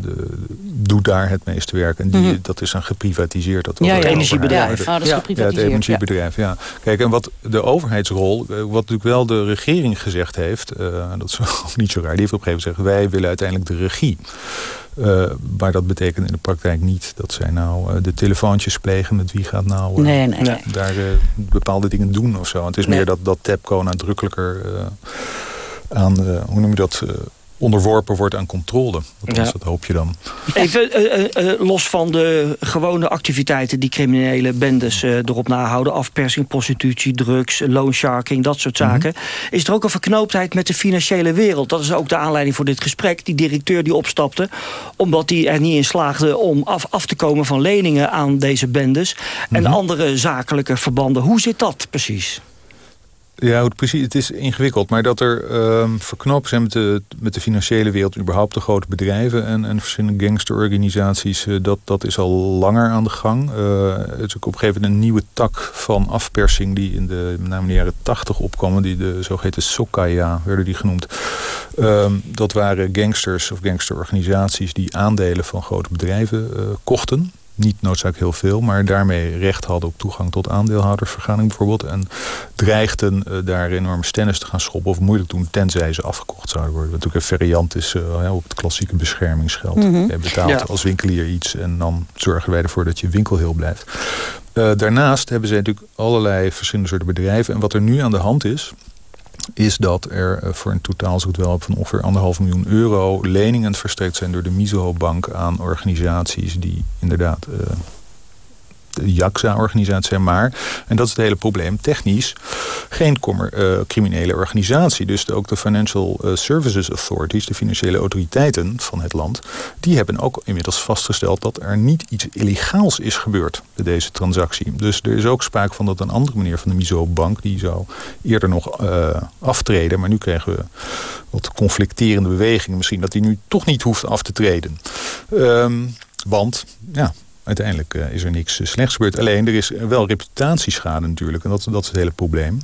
de, doet daar het meeste werk. En die, mhm. dat is dan geprivatiseerd. Dat ja, het energiebedrijf. Oh, dat is ja. ja, het energiebedrijf, ja. Kijk, en wat de overheidsrol, eh, wat natuurlijk wel de regering gezegd heeft, uh, dat is niet zo raar, die heeft op een gegeven moment gezegd, wij willen uiteindelijk de regie. Uh, maar dat betekent in de praktijk niet dat zij nou uh, de telefoontjes plegen met wie gaat nou uh, nee, nee, nee. daar bepaalde dingen doen of zo. Het is meer dat, dat TEPCO nadrukkelijker aan, hoe noem je dat, onderworpen wordt aan controle. Althans, dat hoop je dan. Even uh, uh, los van de gewone activiteiten die criminele bendes uh, erop nahouden. Afpersing, prostitutie, drugs, loansharking, dat soort mhm. zaken. Is er ook een verknooptheid met de financiële wereld? Dat is ook de aanleiding voor dit gesprek. Die directeur die opstapte, omdat hij er niet in slaagde om af, af te komen van leningen aan deze bendes. En mhm. andere zakelijke verbanden. Hoe zit dat precies? Ja, precies. Het is ingewikkeld. Maar dat er um, verknopen zijn met de, met de financiële wereld... überhaupt de grote bedrijven en, en verschillende gangsterorganisaties... Uh, dat, dat is al langer aan de gang. Uh, het is ook op een gegeven moment een nieuwe tak van afpersing... die in de, met name de jaren tachtig opkwam. Die de zogeheten Sokaya werden die genoemd. Um, dat waren gangsters of gangsterorganisaties... die aandelen van grote bedrijven uh, kochten niet noodzakelijk heel veel, maar daarmee recht hadden op toegang tot aandeelhoudersvergadering bijvoorbeeld. En dreigden uh, daar enorme stennis te gaan schoppen of moeilijk doen, tenzij ze afgekocht zouden worden. Wat natuurlijk een variant is uh, op het klassieke beschermingsgeld. Mm -hmm. Je betaalt ja. als winkelier iets en dan zorgen wij ervoor dat je winkel heel blijft. Uh, daarnaast hebben ze natuurlijk allerlei verschillende soorten bedrijven. En wat er nu aan de hand is, is dat er voor een totaal, heb, van ongeveer anderhalf miljoen euro leningen verstrekt zijn door de Mizuho-bank aan organisaties die inderdaad de JAXA-organisatie maar, en dat is het hele probleem, technisch geen uh, criminele organisatie. Dus ook de Financial uh, Services Authorities, de financiële autoriteiten van het land, die hebben ook inmiddels vastgesteld dat er niet iets illegaals is gebeurd bij deze transactie. Dus er is ook sprake van dat een andere meneer van de Mizo-bank, die zou eerder nog uh, aftreden, maar nu krijgen we wat conflicterende bewegingen misschien, dat hij nu toch niet hoeft af te treden. Um, want, ja, uiteindelijk uh, is er niks uh, slechts gebeurd. Alleen, er is wel reputatieschade natuurlijk. En dat, dat is het hele probleem.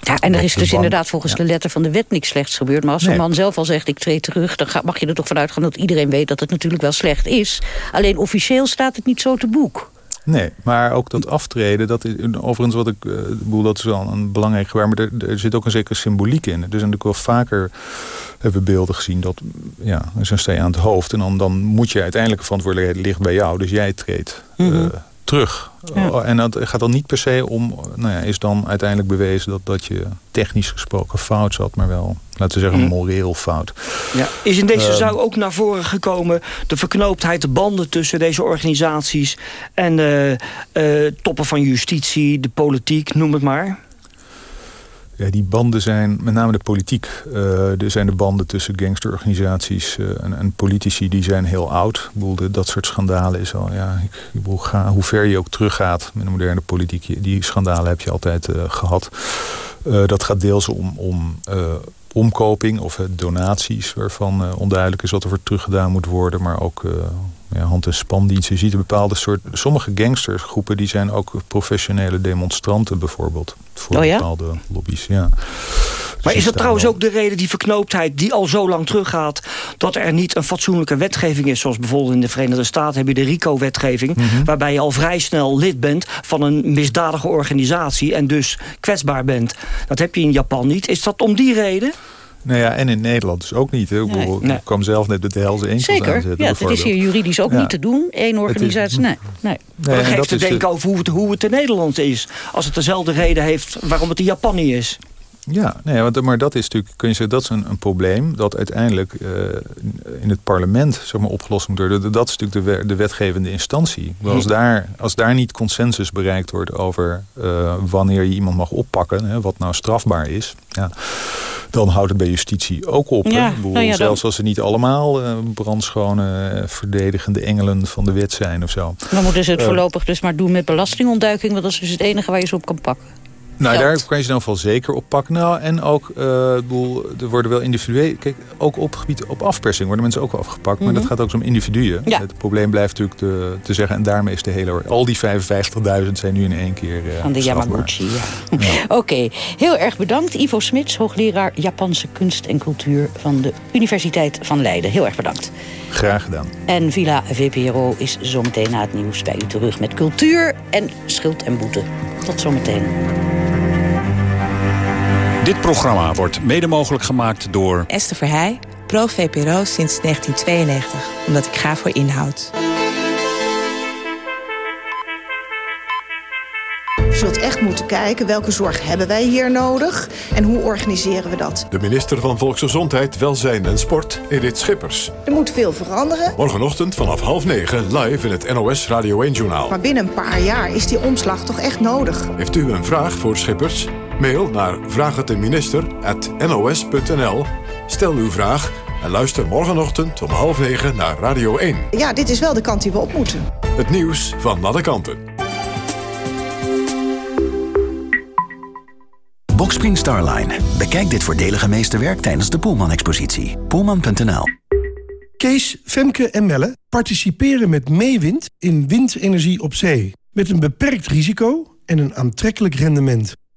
Ja, en er is dus inderdaad volgens ja. de letter van de wet niks slechts gebeurd. Maar als nee. man zelf al zegt, ik treed terug... dan mag je er toch vanuit gaan dat iedereen weet dat het natuurlijk wel slecht is. Alleen officieel staat het niet zo te boek. Nee, maar ook dat aftreden, dat is, overigens wat ik uh, bedoel, dat is wel een belangrijk gewaar, maar er, er, zit ook een zekere symboliek in. Er zijn natuurlijk wel vaker hebben we beelden gezien dat, ja, zo sta je aan het hoofd en dan, dan moet je uiteindelijk verantwoordelijkheid ligt bij jou, dus jij treedt mm -hmm. uh, terug. Ja. En dat gaat dan niet per se om, nou ja, is dan uiteindelijk bewezen dat, dat je technisch gesproken fout zat, maar wel, laten we zeggen, moreel fout. Ja. Is in deze uh, zaak ook naar voren gekomen de verknooptheid, de banden tussen deze organisaties en de uh, toppen van justitie, de politiek, noem het maar? Ja, die banden zijn, met name de politiek, uh, er zijn de banden tussen gangsterorganisaties uh, en, politici, die zijn heel oud. Ik bedoel, de, dat soort schandalen is al, ja, ik, ik ga, hoe ver je ook teruggaat met de moderne politiek, die schandalen heb je altijd uh, gehad. dat gaat deels om, om omkoping of donaties, waarvan onduidelijk is wat er voor teruggedaan moet worden, maar ook ja, hand- en spandiensten. Je ziet een bepaalde soort... Sommige gangstersgroepen die zijn ook professionele demonstranten bijvoorbeeld. Voor oh ja? bepaalde lobby's, ja. Maar is dat trouwens ook de reden, die verknooptheid die al zo lang teruggaat... dat er niet een fatsoenlijke wetgeving is? Zoals bijvoorbeeld in de Verenigde Staten heb je de RICO-wetgeving... Mm -hmm. waarbij je al vrij snel lid bent van een misdadige organisatie... en dus kwetsbaar bent. Dat heb je in Japan niet. Is dat om die reden? Nou ja, en in Nederland dus ook niet. Ik, nee, nee. ik kwam zelf net met de Helse Enkels Zeker, aanzetten. ja, het is hier juridisch ook ja. niet te doen. Eén organisatie, nee. nee. nee dat geeft te denken de... over hoe het, hoe het in Nederland is. Als het dezelfde reden heeft waarom het in Japan niet is. Ja, nee, want, maar dat is natuurlijk, kun je zeggen, dat is een, een probleem dat uiteindelijk uh, in het parlement zeg maar, opgelost moet worden. Dat is natuurlijk de, de wetgevende instantie. Als daar, als daar niet consensus bereikt wordt over uh, wanneer je iemand mag oppakken, hè, wat nou strafbaar is, ja, dan houdt het bij justitie ook op. Ja, nou ja, zelfs als ze niet allemaal uh, brandschone, verdedigende engelen van de wet zijn of zo. Dan moeten ze het voorlopig dus maar doen met belastingontduiking, want dat is dus het enige waar je ze op kan pakken. Nou, daar kan je ze dan wel zeker op pakken. Nou, en ook, uh, bedoel, er worden wel individueel... Kijk, ook op gebied op afpersing worden mensen ook wel afgepakt. Maar mm -hmm. dat gaat ook om individuen. Ja. Het probleem blijft natuurlijk te, te zeggen... en daarmee is de hele... Al die 55.000 zijn nu in één keer uh, Van de Yamaguchi, ja. ja. Oké, okay. heel erg bedankt. Ivo Smits, hoogleraar Japanse kunst en cultuur... van de Universiteit van Leiden. Heel erg bedankt. Graag gedaan. En Villa VPRO is zometeen na het nieuws bij u terug... met cultuur en schuld en boete. Tot zometeen. Dit programma wordt mede mogelijk gemaakt door... Esther Verheij, pro-VPRO sinds 1992. Omdat ik ga voor inhoud. Je zult echt moeten kijken welke zorg hebben wij hier nodig en hoe organiseren we dat. De minister van Volksgezondheid, Welzijn en Sport, Edith Schippers. Er moet veel veranderen. Morgenochtend vanaf half negen live in het NOS Radio 1-journaal. Maar binnen een paar jaar is die omslag toch echt nodig. Heeft u een vraag voor Schippers? Mail naar vraaghetdeminister.nos.nl. Stel uw vraag en luister morgenochtend om half negen naar Radio 1. Ja, dit is wel de kant die we op moeten. Het nieuws van alle kanten. Boxspring Starline. Bekijk dit voordelige meesterwerk tijdens de Poelman-expositie. Poelman.nl Kees, Femke en Melle participeren met Meewind in windenergie op zee. Met een beperkt risico en een aantrekkelijk rendement.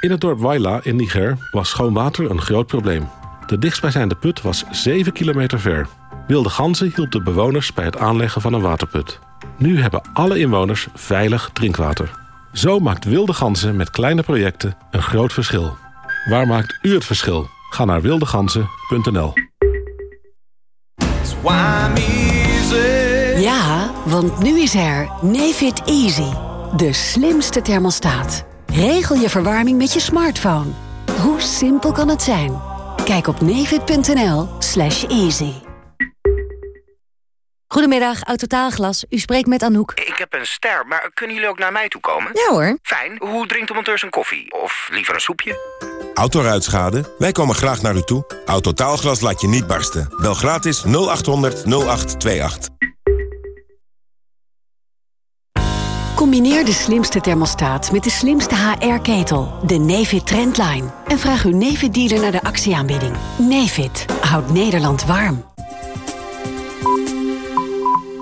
In het dorp Waila in Niger was schoon water een groot probleem. De dichtstbijzijnde put was 7 kilometer ver. Wilde ganzen hielp de bewoners bij het aanleggen van een waterput. Nu hebben alle inwoners veilig drinkwater. Zo maakt Wilde Ganzen met kleine projecten een groot verschil. Waar maakt u het verschil? Ga naar wildeganzen.nl Ja, want nu is er Nefit Easy. De slimste thermostaat. Regel je verwarming met je smartphone. Hoe simpel kan het zijn? Kijk op nefit.nl slash easy. Goedemiddag, Autotaalglas. U spreekt met Anouk. Ik heb een ster, maar kunnen jullie ook naar mij toe komen? Ja hoor. Fijn. Hoe drinkt de monteur zijn koffie? Of liever een soepje? Autoruitschade? Wij komen graag naar u toe. Autotaalglas laat je niet barsten. Bel gratis 0800 0828. Combineer de slimste thermostaat met de slimste HR-ketel, de Nefit Trendline. En vraag uw Nefit-dealer naar de actieaanbieding. Nefit houdt Nederland warm.